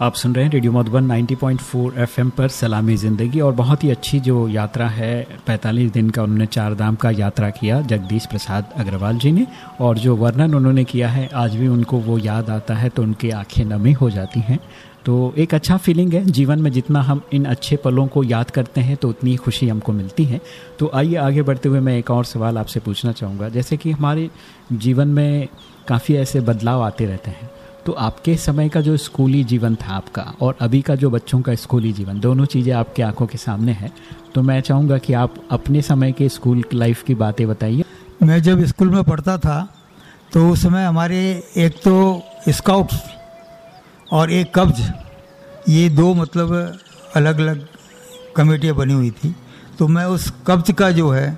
आप सुन रहे हैं रेडियो मधुबन 90.4 एफएम पर सलामी ज़िंदगी और बहुत ही अच्छी जो यात्रा है 45 दिन का उन्होंने चार धाम का यात्रा किया, जगदीश प्रसाद अग्रवाल जी ने। और जो वर्णन उन्होंने किया है, आज भी उनको वो याद आता है तो उनकी आँखें नमी हो जाती हैं। तो एक अच्छा फीलिंग है, जीवन में जितना हम इन अच्छे पलों को याद करते हैं तो उतनी खुशी हमको मिलती है। तो आइए आगे बढ़ते हुए मैं एक और सवाल आपसे पूछना चाहूँगा। जैसे कि हमारे जीवन में काफ़ी ऐसे बदलाव आते रहते हैं। तो आपके समय का जो स्कूली जीवन था आपका और अभी का जो बच्चों का स्कूली जीवन, दोनों चीज़ें आपके आँखों के सामने है तो मैं चाहूँगा कि आप अपने समय के स्कूल लाइफ की बातें बताइए। मैं जब स्कूल में पढ़ता था तो उस समय हमारे एक तो स्काउट्स और एक कब्ज, ये दो मतलब अलग अलग कमेटियाँ बनी हुई थी। तो मैं उस कब्ज का जो है,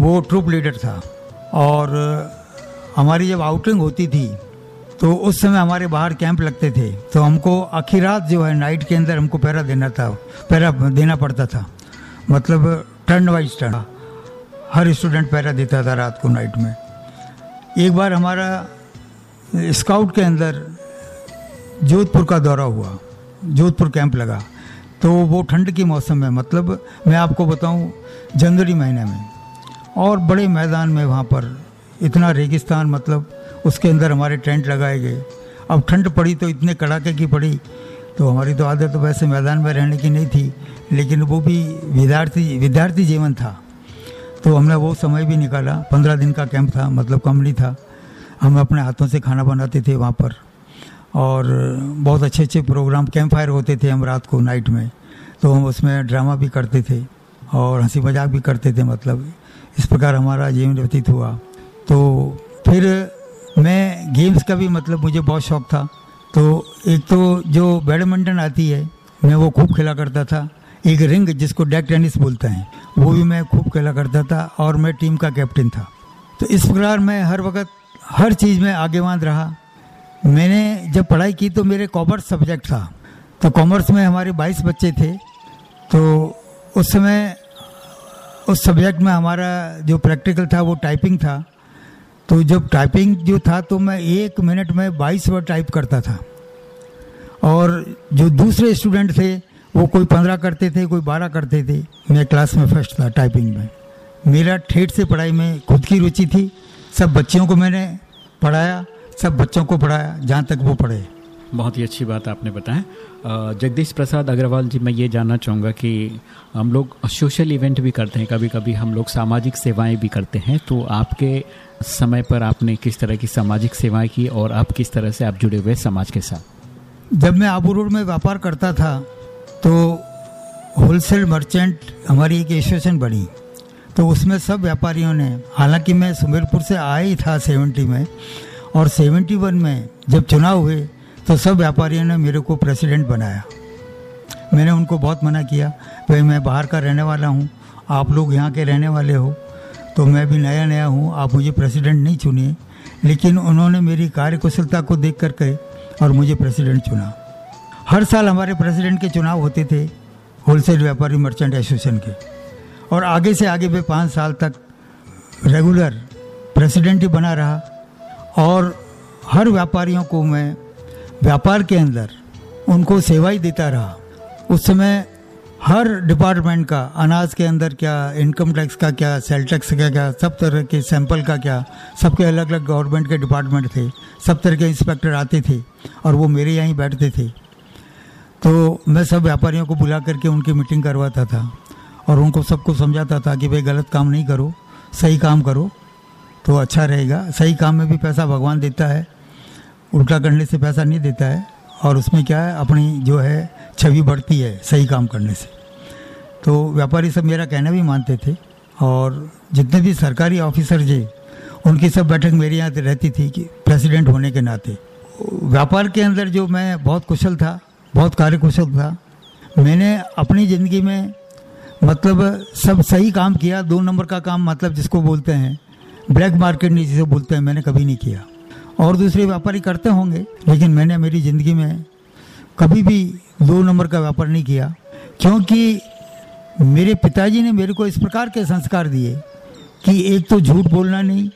वो ट्रुप लीडर था और हमारी जब आउटिंग होती थी तो उस समय हमारे बाहर कैंप लगते थे। तो हमको आखिर रात जो है, नाइट के अंदर हमको पैरा देना था, पैरा देना पड़ता था। मतलब टर्न वाइज टर्न हर स्टूडेंट पैरा देता था रात को, नाइट में। एक बार हमारा स्काउट के अंदर जोधपुर का दौरा हुआ। जोधपुर कैंप लगा। तो वो ठंड के मौसम में मतलब मैं आपको बताऊँ, जनवरी महीने में। और बड़े मैदान में वहाँ पर इतना रेगिस्तान मतलब उसके अंदर हमारे टेंट लगाए गए। अब ठंड पड़ी तो इतने कड़ाके की पड़ी तो हमारी तो आदत तो वैसे मैदान में रहने की नहीं थी, लेकिन वो भी विद्यार्थी विद्यार्थी जीवन था। तो हमने वो समय भी निकाला, पंद्रह दिन का कैंप था मतलब कम नहीं था। हम अपने हाथों से खाना बनाते थे वहाँ पर, और बहुत अच्छे अच्छे प्रोग्राम कैंप फायर होते थे हम रात को, नाइट में। तो हम उसमें ड्रामा भी करते थे, और हँसी मज़ाक भी करते थे मतलब इस प्रकार हमारा जीवन व्यतीत हुआ। तो फिर मैं गेम्स का भी मतलब मुझे बहुत शौक था। तो एक तो जो बैडमिंटन आती है, मैं वो खूब खेला करता था। एक रिंग जिसको डेक टेनिस बोलते हैं, वो भी मैं खूब खेला करता था और मैं टीम का कैप्टन था। तो इस प्रकार मैं हर वक्त, हर चीज़ में आगेवान रहा। मैंने जब पढ़ाई की तो मेरे कॉमर्स सब्जेक्ट था। तो कॉमर्स में हमारे 22 बच्चे थे। तो उस समय, उस सब्जेक्ट में हमारा जो प्रैक्टिकल था वो टाइपिंग था। तो जब टाइपिंग जो था तो मैं एक मिनट में 22 बार टाइप करता था। और जो दूसरे स्टूडेंट थे, वो कोई पंद्रह करते थे, कोई बारह करते थे। मैं क्लास में फ़र्स्ट था टाइपिंग में। मेरा ठेठ से पढ़ाई में खुद की रुचि थी। सब बच्चियों को मैंने पढ़ाया, सब बच्चों को पढ़ाया, जहाँ तक वो पढ़े। बहुत ही अच्छी बात आपने बताया जगदीश प्रसाद अग्रवाल जी, मैं ये जानना चाहूँगा कि हम लोग सोशल इवेंट भी करते हैं कभी कभी हम लोग सामाजिक सेवाएँ भी करते हैं तो आपके समय पर आपने किस तरह की सामाजिक सेवाएँ की और आप किस तरह से आप जुड़े हुए समाज के साथ? जब मैं आबू रोड में व्यापार करता था तो होलसेल मर्चेंट हमारी एक एसोसिएशन बनी। तो उसमें सब व्यापारियों ने, हालाँकि मैं सुमेरपुर से आया ही था सेवेंटी में, और सेवेंटी वन में जब चुनाव हुए तो सब व्यापारियों ने मेरे को प्रेसिडेंट बनाया। मैंने उनको बहुत मना किया, भाई मैं बाहर का रहने वाला हूँ, आप लोग यहाँ के रहने वाले हो तो मैं भी नया नया हूँ, आप मुझे प्रेसिडेंट नहीं चुनिए। लेकिन उन्होंने मेरी कार्यकुशलता को देख कर के और मुझे प्रेसिडेंट चुना। हर साल हमारे प्रेसिडेंट के चुनाव होते थे होलसेल व्यापारी मर्चेंट एसोसिएशन के। और आगे से आगे भी पाँच साल तक रेगुलर प्रेसिडेंट ही बना रहा। और हर व्यापारियों को मैं व्यापार के अंदर उनको सेवाई देता रहा। उस समय हर डिपार्टमेंट का, अनाज के अंदर क्या इनकम टैक्स का क्या सेल टैक्स का क्या, सब तरह के सैंपल का क्या, सबके अलग अलग गवर्नमेंट के डिपार्टमेंट थे। सब तरह के इंस्पेक्टर आते थे और वो मेरे यहाँ बैठते थे। तो मैं सब व्यापारियों को बुला करके उनकी मीटिंग करवाता था और उनको सबको समझाता था कि भाई गलत काम नहीं करो, सही काम करो तो अच्छा रहेगा। सही काम में भी पैसा भगवान देता है। उल्टा करने से पैसा नहीं देता है और उसमें क्या है, अपनी जो है, छवि बढ़ती है, सही काम करने से। तो व्यापारी सब मेरा कहना भी मानते थे और जितने भी सरकारी ऑफिसर थे उनकी सब बैठक मेरे यहाँ रहती थी कि प्रेसिडेंट होने के नाते। व्यापार के अंदर जो मैं बहुत कुशल था, बहुत कार्यकुशल था, मैंने अपनी ज़िंदगी में मतलब सब सही काम किया, दो नंबर का काम मतलब जिसको बोलते हैं, ब्लैक मार्केट नहीं जिसे बोलते हैं, मैंने कभी नहीं किया। और दूसरे व्यापारी करते होंगे, लेकिन मैंने मेरी ज़िंदगी में कभी भी दो नंबर का व्यापार नहीं किया, क्योंकि मेरे पिताजी ने मेरे को इस प्रकार के संस्कार दिए कि एक तो झूठ बोलना नहीं,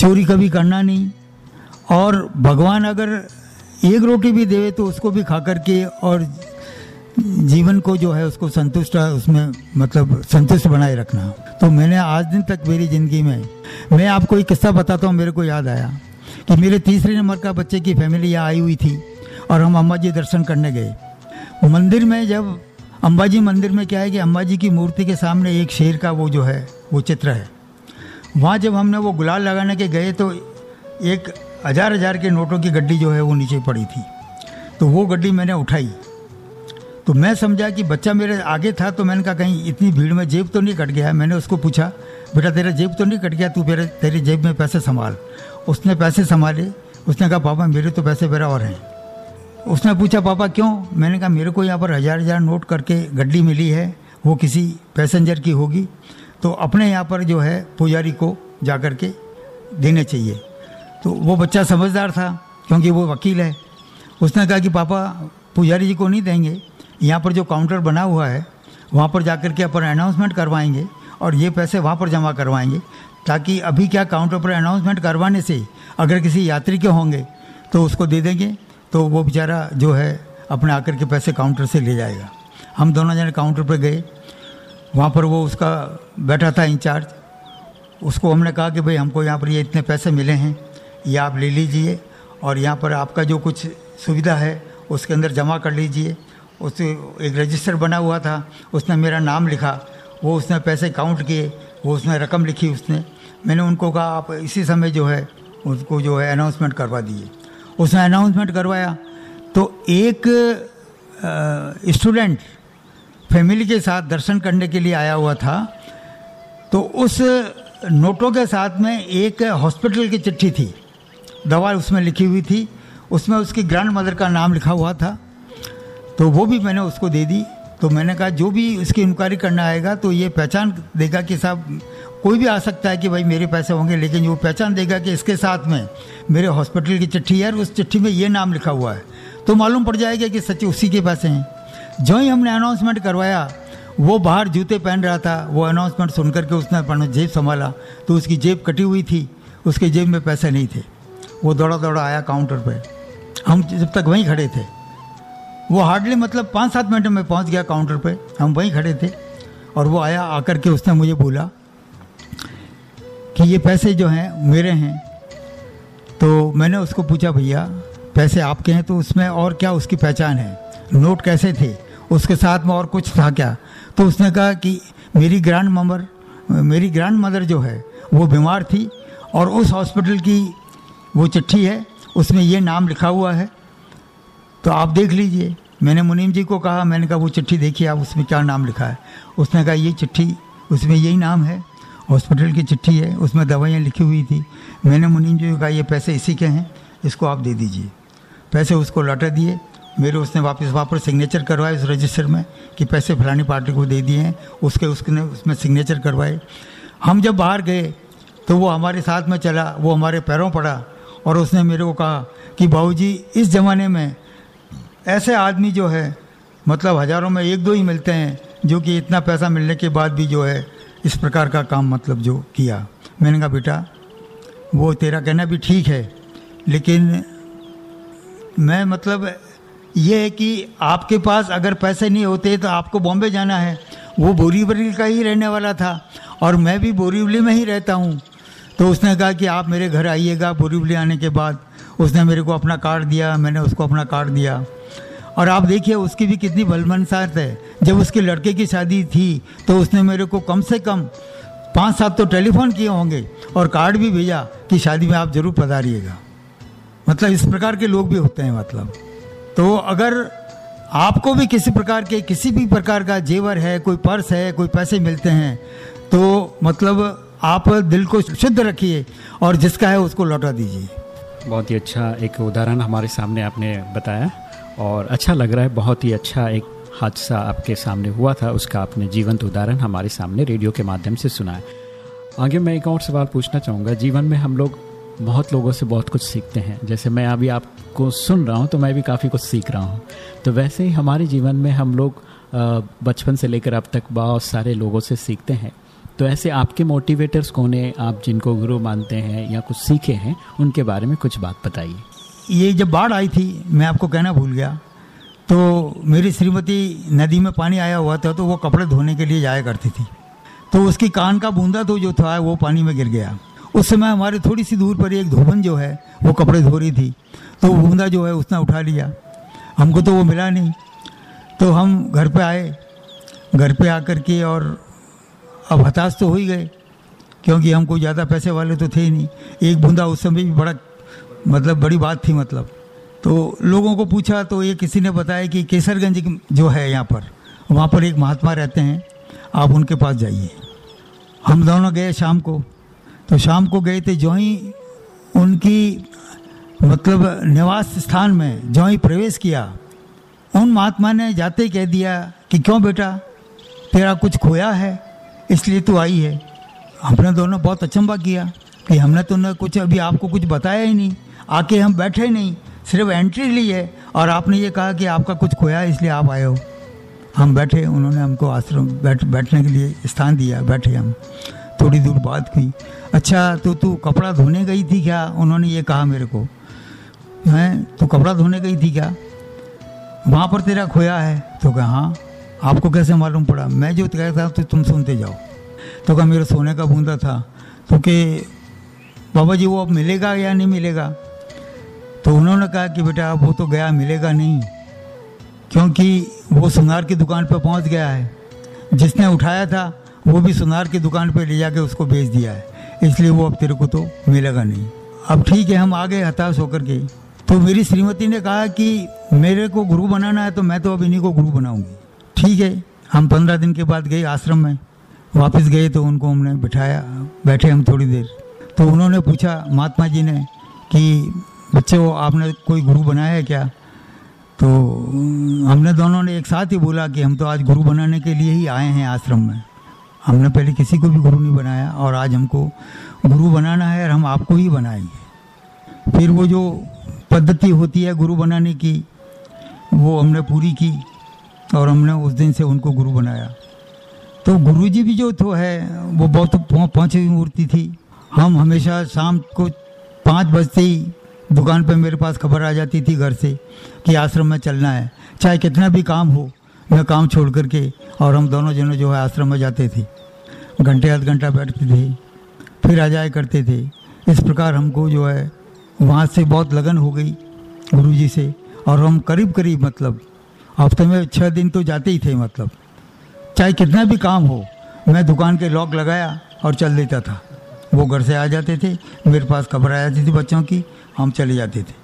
चोरी कभी करना नहीं, और भगवान अगर एक रोटी भी देवे तो उसको भी खा करके और जीवन को जो है उसको संतुष्ट, उसमें मतलब संतुष्ट बनाए रखना। तो मैंने आज दिन तक मेरी ज़िंदगी में, मैं आपको एक किस्सा बताता हूँ, मेरे को याद आया। कि मेरे तीसरे नंबर का बच्चे की फैमिली यहाँ आई हुई थी और हम अम्बा जी दर्शन करने गए। मंदिर में जब अम्बा जी मंदिर में क्या है कि अम्बा जी की मूर्ति के सामने एक शेर का वो जो है, वो चित्र है। वहाँ जब हमने वो गुलाल लगाने के गए तो एक हज़ार हज़ार के नोटों की गड्डी जो है वो नीचे पड़ी थी। तो वो गड्डी मैंने उठाई। तो मैं समझा कि बच्चा मेरे आगे था तो मैंने कहा, कहीं इतनी भीड़ में जेब तो नहीं कट गया? मैंने उसको पूछा, बेटा, तेरा जेब तो नहीं कट गया? तू तेरे तेरी जेब में पैसे संभाल। उसने पैसे संभाले। उसने कहा, पापा, मेरे तो पैसे मेरा और हैं। उसने पूछा, पापा, क्यों? मैंने कहा, मेरे को यहाँ पर हज़ार हज़ार नोट करके गड्डी मिली है। वो किसी पैसेंजर की होगी। तो अपने यहाँ पर जो है पुजारी को जा कर के देने चाहिए। तो वो बच्चा समझदार था, क्योंकि वो वकील है। उसने कहा कि, पापा, पुजारी जी को नहीं देंगे। यहाँ पर जो काउंटर बना हुआ है, वहाँ पर जा कर के अपन अनाउंसमेंट करवाएँगे और ये पैसे वहाँ पर जमा करवाएँगे। ताकि अभी क्या काउंटर पर अनाउंसमेंट करवाने से अगर किसी यात्री के होंगे तो उसको दे देंगे तो वो बेचारा जो है अपने आकर के पैसे काउंटर से ले जाएगा। हम दोनों जने काउंटर पर गए। वहाँ पर वो उसका बैठा था इंचार्ज उसको हमने कहा कि भाई, हमको यहाँ पर ये इतने पैसे मिले हैं, ये आप ले लीजिए और यहाँ पर आपका जो कुछ सुविधा है, उसके अंदर जमा कर लीजिए। उस एक रजिस्टर बना हुआ था, उसने मेरा नाम लिखा। वो उसने पैसे काउंट किए वो उसमें रकम लिखी उसने। मैंने उनको कहा, आप इसी समय जो है, उसको जो है अनाउंसमेंट करवा दिए उसने अनाउंसमेंट करवाया। तो एक स्टूडेंट फैमिली के साथ दर्शन करने के लिए आया हुआ था। तो उस नोटों के साथ में एक हॉस्पिटल की चिट्ठी थी। दवा उसमें लिखी हुई थी। उसमें उसकी ग्रैंड मदर का नाम लिखा हुआ था। तो वो भी मैंने उसको दे दी। तो मैंने कहा, जो भी उसकी इंक्वायरी करना आएगा तो ये पहचान देगा कि साहब, कोई भी आ सकता है कि भाई मेरे पैसे होंगे, लेकिन वो पहचान देगा कि इसके साथ में मेरे हॉस्पिटल की चिट्ठी है और उस चिट्ठी में ये नाम लिखा हुआ है। तो मालूम पड़ जाएगा कि सच्ची उसी के पैसे हैं। जो ही हमने अनाउंसमेंट करवाया, वो बाहर जूते पहन रहा था, वो अनाउंसमेंट सुन करके उसने अपना जेब संभाला तो उसकी जेब कटी हुई थी, उसके जेब में पैसे नहीं थे। वो दौड़ा दौड़ा आया काउंटर पर हम जब तक वहीं खड़े थे वो हार्डली मतलब पाँच सात मिनट में पहुँच गया काउंटर पे। हम वहीं खड़े थे और वो आया आकर के उसने मुझे बोला कि ये पैसे जो हैं, मेरे हैं। तो मैंने उसको पूछा, भैया, पैसे आपके हैं तो उसमें और क्या उसकी पहचान है? नोट कैसे थे? उसके साथ में और कुछ था क्या? तो उसने कहा कि मेरी ग्रैंड मदर मेरी ग्रैंड मदर जो है, वो बीमार थी और उस हॉस्पिटल की वो चिट्ठी है, उसमें ये नाम लिखा हुआ है तो आप देख लीजिए। मैंने मुनीम जी को कहा, मैंने कहा, वो चिट्ठी देखिए, आप उसमें क्या नाम लिखा है? उसने कहा, ये चिट्ठी, उसमें यही नाम है, हॉस्पिटल की चिट्ठी है, उसमें दवाइयाँ लिखी हुई थी। मैंने मुनीम जी को कहा, ये पैसे इसी के हैं, इसको आप दे दीजिए। पैसे उसको लौटा दिए। मेरे उसने वापस वहाँ पर सिग्नेचर करवाए उस रजिस्टर में कि पैसे फलानी पार्टी को दे दिए हैं। उसके, उसने, उसमें सिग्नेचर करवाए। हम जब बाहर गए तो वो हमारे साथ में चला, वो हमारे पैरों पड़ा और उसने मेरे को कहा कि भाऊजी इस ज़माने में ऐसे आदमी जो है मतलब हज़ारों में एक दो ही मिलते हैं, जो कि इतना पैसा मिलने के बाद भी जो है, इस प्रकार का काम मतलब जो किया। मैंने कहा, बेटा, वो तेरा कहना भी ठीक है, लेकिन मैं मतलब ये है कि आपके पास अगर पैसे नहीं होते तो आपको बॉम्बे जाना है। वो बोरीवली का ही रहने वाला था, और मैं भी बोरीवली में ही रहता हूँ। तो उसने कहा कि आप मेरे घर आइएगा बोरीवली आने के बाद। उसने मेरे को अपना कार्ड दिया, मैंने उसको अपना कार्ड दिया। और आप देखिए, उसकी भी कितनी बलमनसात है। जब उसके लड़के की शादी थी तो उसने मेरे को कम से कम पाँच सात तो टेलीफोन किए होंगे और कार्ड भी भेजा कि शादी में आप ज़रूर पधारिएगा। मतलब इस प्रकार के लोग भी होते हैं मतलब। तो अगर आपको भी किसी प्रकार के, किसी भी प्रकार का जेवर है, कोई पर्स है, कोई पैसे मिलते हैं तो मतलब आप दिल को शुद्ध रखिए और जिसका है उसको लौटा दीजिए। बहुत ही अच्छा एक उदाहरण हमारे सामने आपने बताया। और अच्छा लग रहा है, बहुत ही अच्छा एक हादसा आपके सामने हुआ था, उसका आपने जीवंत उदाहरण हमारे सामने रेडियो के माध्यम से सुना है। आगे मैं एक और सवाल पूछना चाहूँगा, जीवन में हम लोग बहुत लोगों से बहुत कुछ सीखते हैं। जैसे मैं अभी आपको सुन रहा हूँ तो मैं भी काफ़ी कुछ सीख रहा हूँ। तो वैसे ही हमारे जीवन में हम लोग बचपन से लेकर अब तक बहुत सारे लोगों से सीखते हैं। तो ऐसे आपके मोटिवेटर्स कौन है? आप जिनको गुरु मानते हैं या कुछ सीखे हैं, उनके बारे में कुछ बात बताइए। ये जब बाढ़ आई थी, मैं आपको कहना भूल गया। तो मेरी श्रीमती नदी में पानी आया हुआ था तो वो कपड़े धोने के लिए जाया करती थी। तो उसकी कान का बूंदा तो जो था, वो पानी में गिर गया। उस समय हमारे थोड़ी सी दूर पर एक धोबन जो है, वो कपड़े धो रही थी। तो वो बूंदा जो है, उसने उठा लिया। हमको तो वो मिला नहीं। तो हम घर पे आए। घर पे आकर के और अब हताश तो हो ही गए, क्योंकि हम कोई ज़्यादा पैसे वाले तो थे ही नहीं। एक बूंदा उस समय भी बड़ा मतलब बड़ी बात थी मतलब। तो लोगों को पूछा तो ये किसी ने बताया कि केसरगंज जो है यहाँ पर, वहाँ पर एक महात्मा रहते हैं, आप उनके पास जाइए। हम दोनों गए शाम को। तो शाम को गए थे जो ही उनकी मतलब निवास स्थान में जो ही प्रवेश किया, उन महात्मा ने जाते कह दिया कि क्यों बेटा, तेरा कुछ खोया है, इसलिए तू आई है। हमने दोनों बहुत अचंबा किया कि हमने तो कुछ, अभी आपको कुछ बताया ही नहीं। आके हम बैठे नहीं, सिर्फ़ एंट्री ली है और आपने ये कहा कि आपका कुछ खोया इसलिए आप आए हो। हम बैठे, उन्होंने हमको आश्रम बैठ, बैठने के लिए स्थान दिया, बैठे हम। थोड़ी दूर बात की अच्छा तो तू कपड़ा धोने गई थी क्या? उन्होंने ये कहा मेरे को। हैं? तू कपड़ा धोने गई थी क्या? वहाँ पर तेरा खोया है? तो कहा हाँ। आपको कैसे मालूम पड़ा? मैं जो कहता तो तुम सुनते जाओ। तो कहा, मेरा सोने का बूंदा था। तो कि, बाबा जी, वो अब मिलेगा या नहीं मिलेगा? तो उन्होंने कहा कि बेटा, अब वो तो गया, मिलेगा नहीं, क्योंकि वो सुनार की दुकान पर पहुँच गया है। जिसने उठाया था, वो भी सुनार की दुकान पर ले जाके उसको बेच दिया है। इसलिए वो अब तेरे को तो मिलेगा नहीं। अब ठीक है, हम आ गए हताश होकर के। तो मेरी श्रीमती ने कहा कि मेरे को गुरु बनाना है तो मैं तो अब इन्हीं को गुरु बनाऊँगी। ठीक है, हम पंद्रह दिन के बाद गए आश्रम में। वापस गए तो उनको हमने बिठाया, बैठे हम थोड़ी देर। तो उन्होंने पूछा, महात्मा जी ने कि बच्चे, वो आपने कोई गुरु बनाया है क्या? तो हमने दोनों ने एक साथ ही बोला कि हम तो आज गुरु बनाने के लिए ही आए हैं आश्रम में। हमने पहले किसी को भी गुरु नहीं बनाया और आज हमको गुरु बनाना है और हम आपको ही बनाएँगे। फिर वो जो पद्धति होती है गुरु बनाने की, वो हमने पूरी की और हमने उस दिन से उनको गुरु बनाया। तो गुरु जी भी जो तो है, वो बहुत पहुँची हुई मूर्ति थी। हम हमेशा शाम को पाँच बजते ही दुकान पे मेरे पास खबर आ जाती थी घर से कि आश्रम में चलना है। चाहे कितना भी काम हो, मैं काम छोड़ करके और हम दोनों जनों जो है आश्रम में जाते थे। घंटे आध घंटा बैठते थे, फिर आ जाया करते थे। इस प्रकार हमको जो है वहाँ से बहुत लगन हो गई गुरु जी से। और हम करीब करीब मतलब हफ़्ते में छः दिन तो जाते ही थे मतलब। चाहे कितना भी काम हो, मैं दुकान के लॉक लगाया और चल देता था। वो घर से आ जाते थे, मेरे पास खबर आ जाती थी बच्चों की हम चले जाते थे।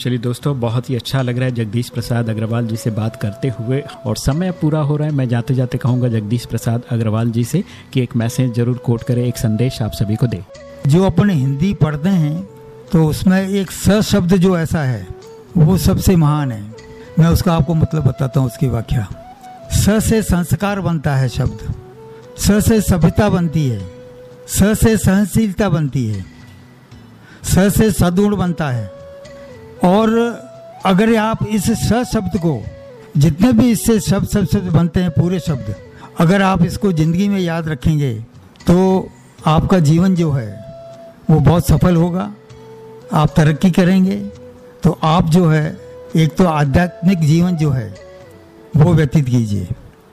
चलिए दोस्तों बहुत ही अच्छा लग रहा है जगदीश प्रसाद अग्रवाल जी से बात करते हुए और समय पूरा हो रहा है। मैं जाते जाते कहूँगा जगदीश प्रसाद अग्रवाल जी से कि एक मैसेज ज़रूर कोट करें एक संदेश आप सभी को दे। जो अपने हिंदी पढ़ते हैं तो उसमें एक स शब्द जो ऐसा है वो सबसे महान है। मैं उसका आपको मतलब बताता हूँ उसकी व्याख्या। स से संस्कार बनता है शब्द। स से सभ्यता बनती है। स से सहनशीलता बनती है। स से सदुण बनता है। और अगर आप इस स शब्द को जितने भी इससे शब्द शब्द शब्द बनते हैं, पूरे शब्द, अगर आप इसको ज़िंदगी में याद रखेंगे तो आपका जीवन जो है, वो बहुत सफल होगा। आप तरक्की करेंगे तो आप जो है, एक तो आध्यात्मिक जीवन जो है, वो व्यतीत कीजिए।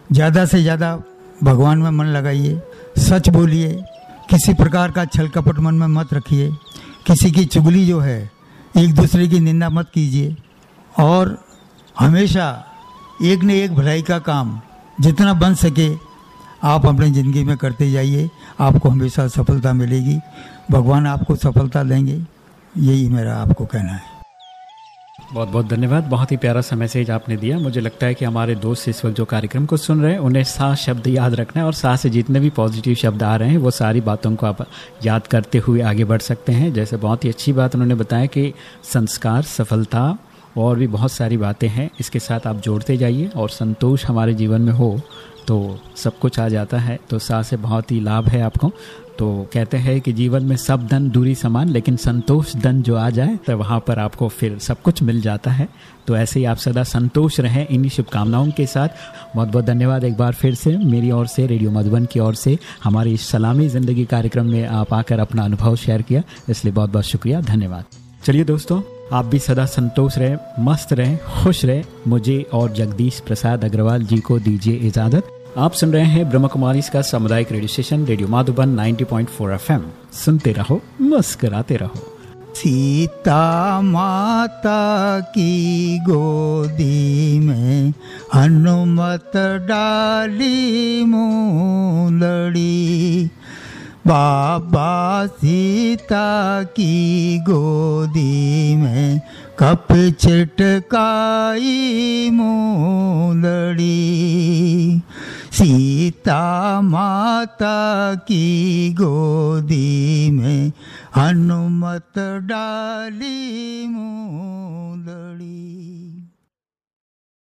ज़्यादा से ज़्यादा भगवान में मन लगाइए, सच बोलिए, किसी प्रकार का छल कपट मन में मत रखिए। किसी की चुगली जो है, एक दूसरे की निंदा मत कीजिए। और हमेशा एक ने एक भलाई का काम जितना बन सके आप अपने ज़िंदगी में करते जाइए। आपको हमेशा सफलता मिलेगी। भगवान आपको सफलता देंगे। यही मेरा आपको कहना है। बहुत बहुत धन्यवाद। बहुत ही प्यारा सा मैसेज आपने दिया। मुझे लगता है कि हमारे दोस्त इस वक्त जो कार्यक्रम को सुन रहे हैं, उन्हें सा शब्द याद रखना है और सात से जितने भी पॉजिटिव शब्द आ रहे हैं, वो सारी बातों को आप याद करते हुए आगे बढ़ सकते हैं। जैसे बहुत ही अच्छी बात उन्होंने बताया कि संस्कार, सफलता और भी बहुत सारी बातें हैं। इसके साथ आप जोड़ते जाइए और संतोष हमारे जीवन में हो तो सब कुछ आ जाता है। तो साथ से बहुत ही लाभ है आपको। तो कहते हैं कि जीवन में सब धन दूरी समान, लेकिन संतोष धन जो आ जाए तो वहाँ पर आपको फिर सब कुछ मिल जाता है। तो ऐसे ही आप सदा संतोष रहें इन्हीं शुभकामनाओं के साथ। बहुत बहुत धन्यवाद एक बार फिर से मेरी ओर से, रेडियो मधुबन की ओर से, हमारी इस सलामी ज़िंदगी कार्यक्रम में आप आकर अपना अनुभव शेयर किया। इसलिए बहुत बहुत शुक्रिया, धन्यवाद। चलिए दोस्तों, आप भी सदा संतोष रहें, मस्त रहें, खुश रहें। मुझे और जगदीश प्रसाद अग्रवाल जी को दीजिए इजाज़त। आप सुन रहे हैं ब्रह्म कुमारी का सामुदायिक radio station, radio Madhuban 90.4 FM. सुनते रहो, मुस्कराते रहो। सीता माता की गोदी में हनुमत डाली मूलड़ी। बाबा सीता की गोदी में कप छिटकाई मूलड़ी। सीता माता की गोदी में हनुमत डाली मुदड़ी।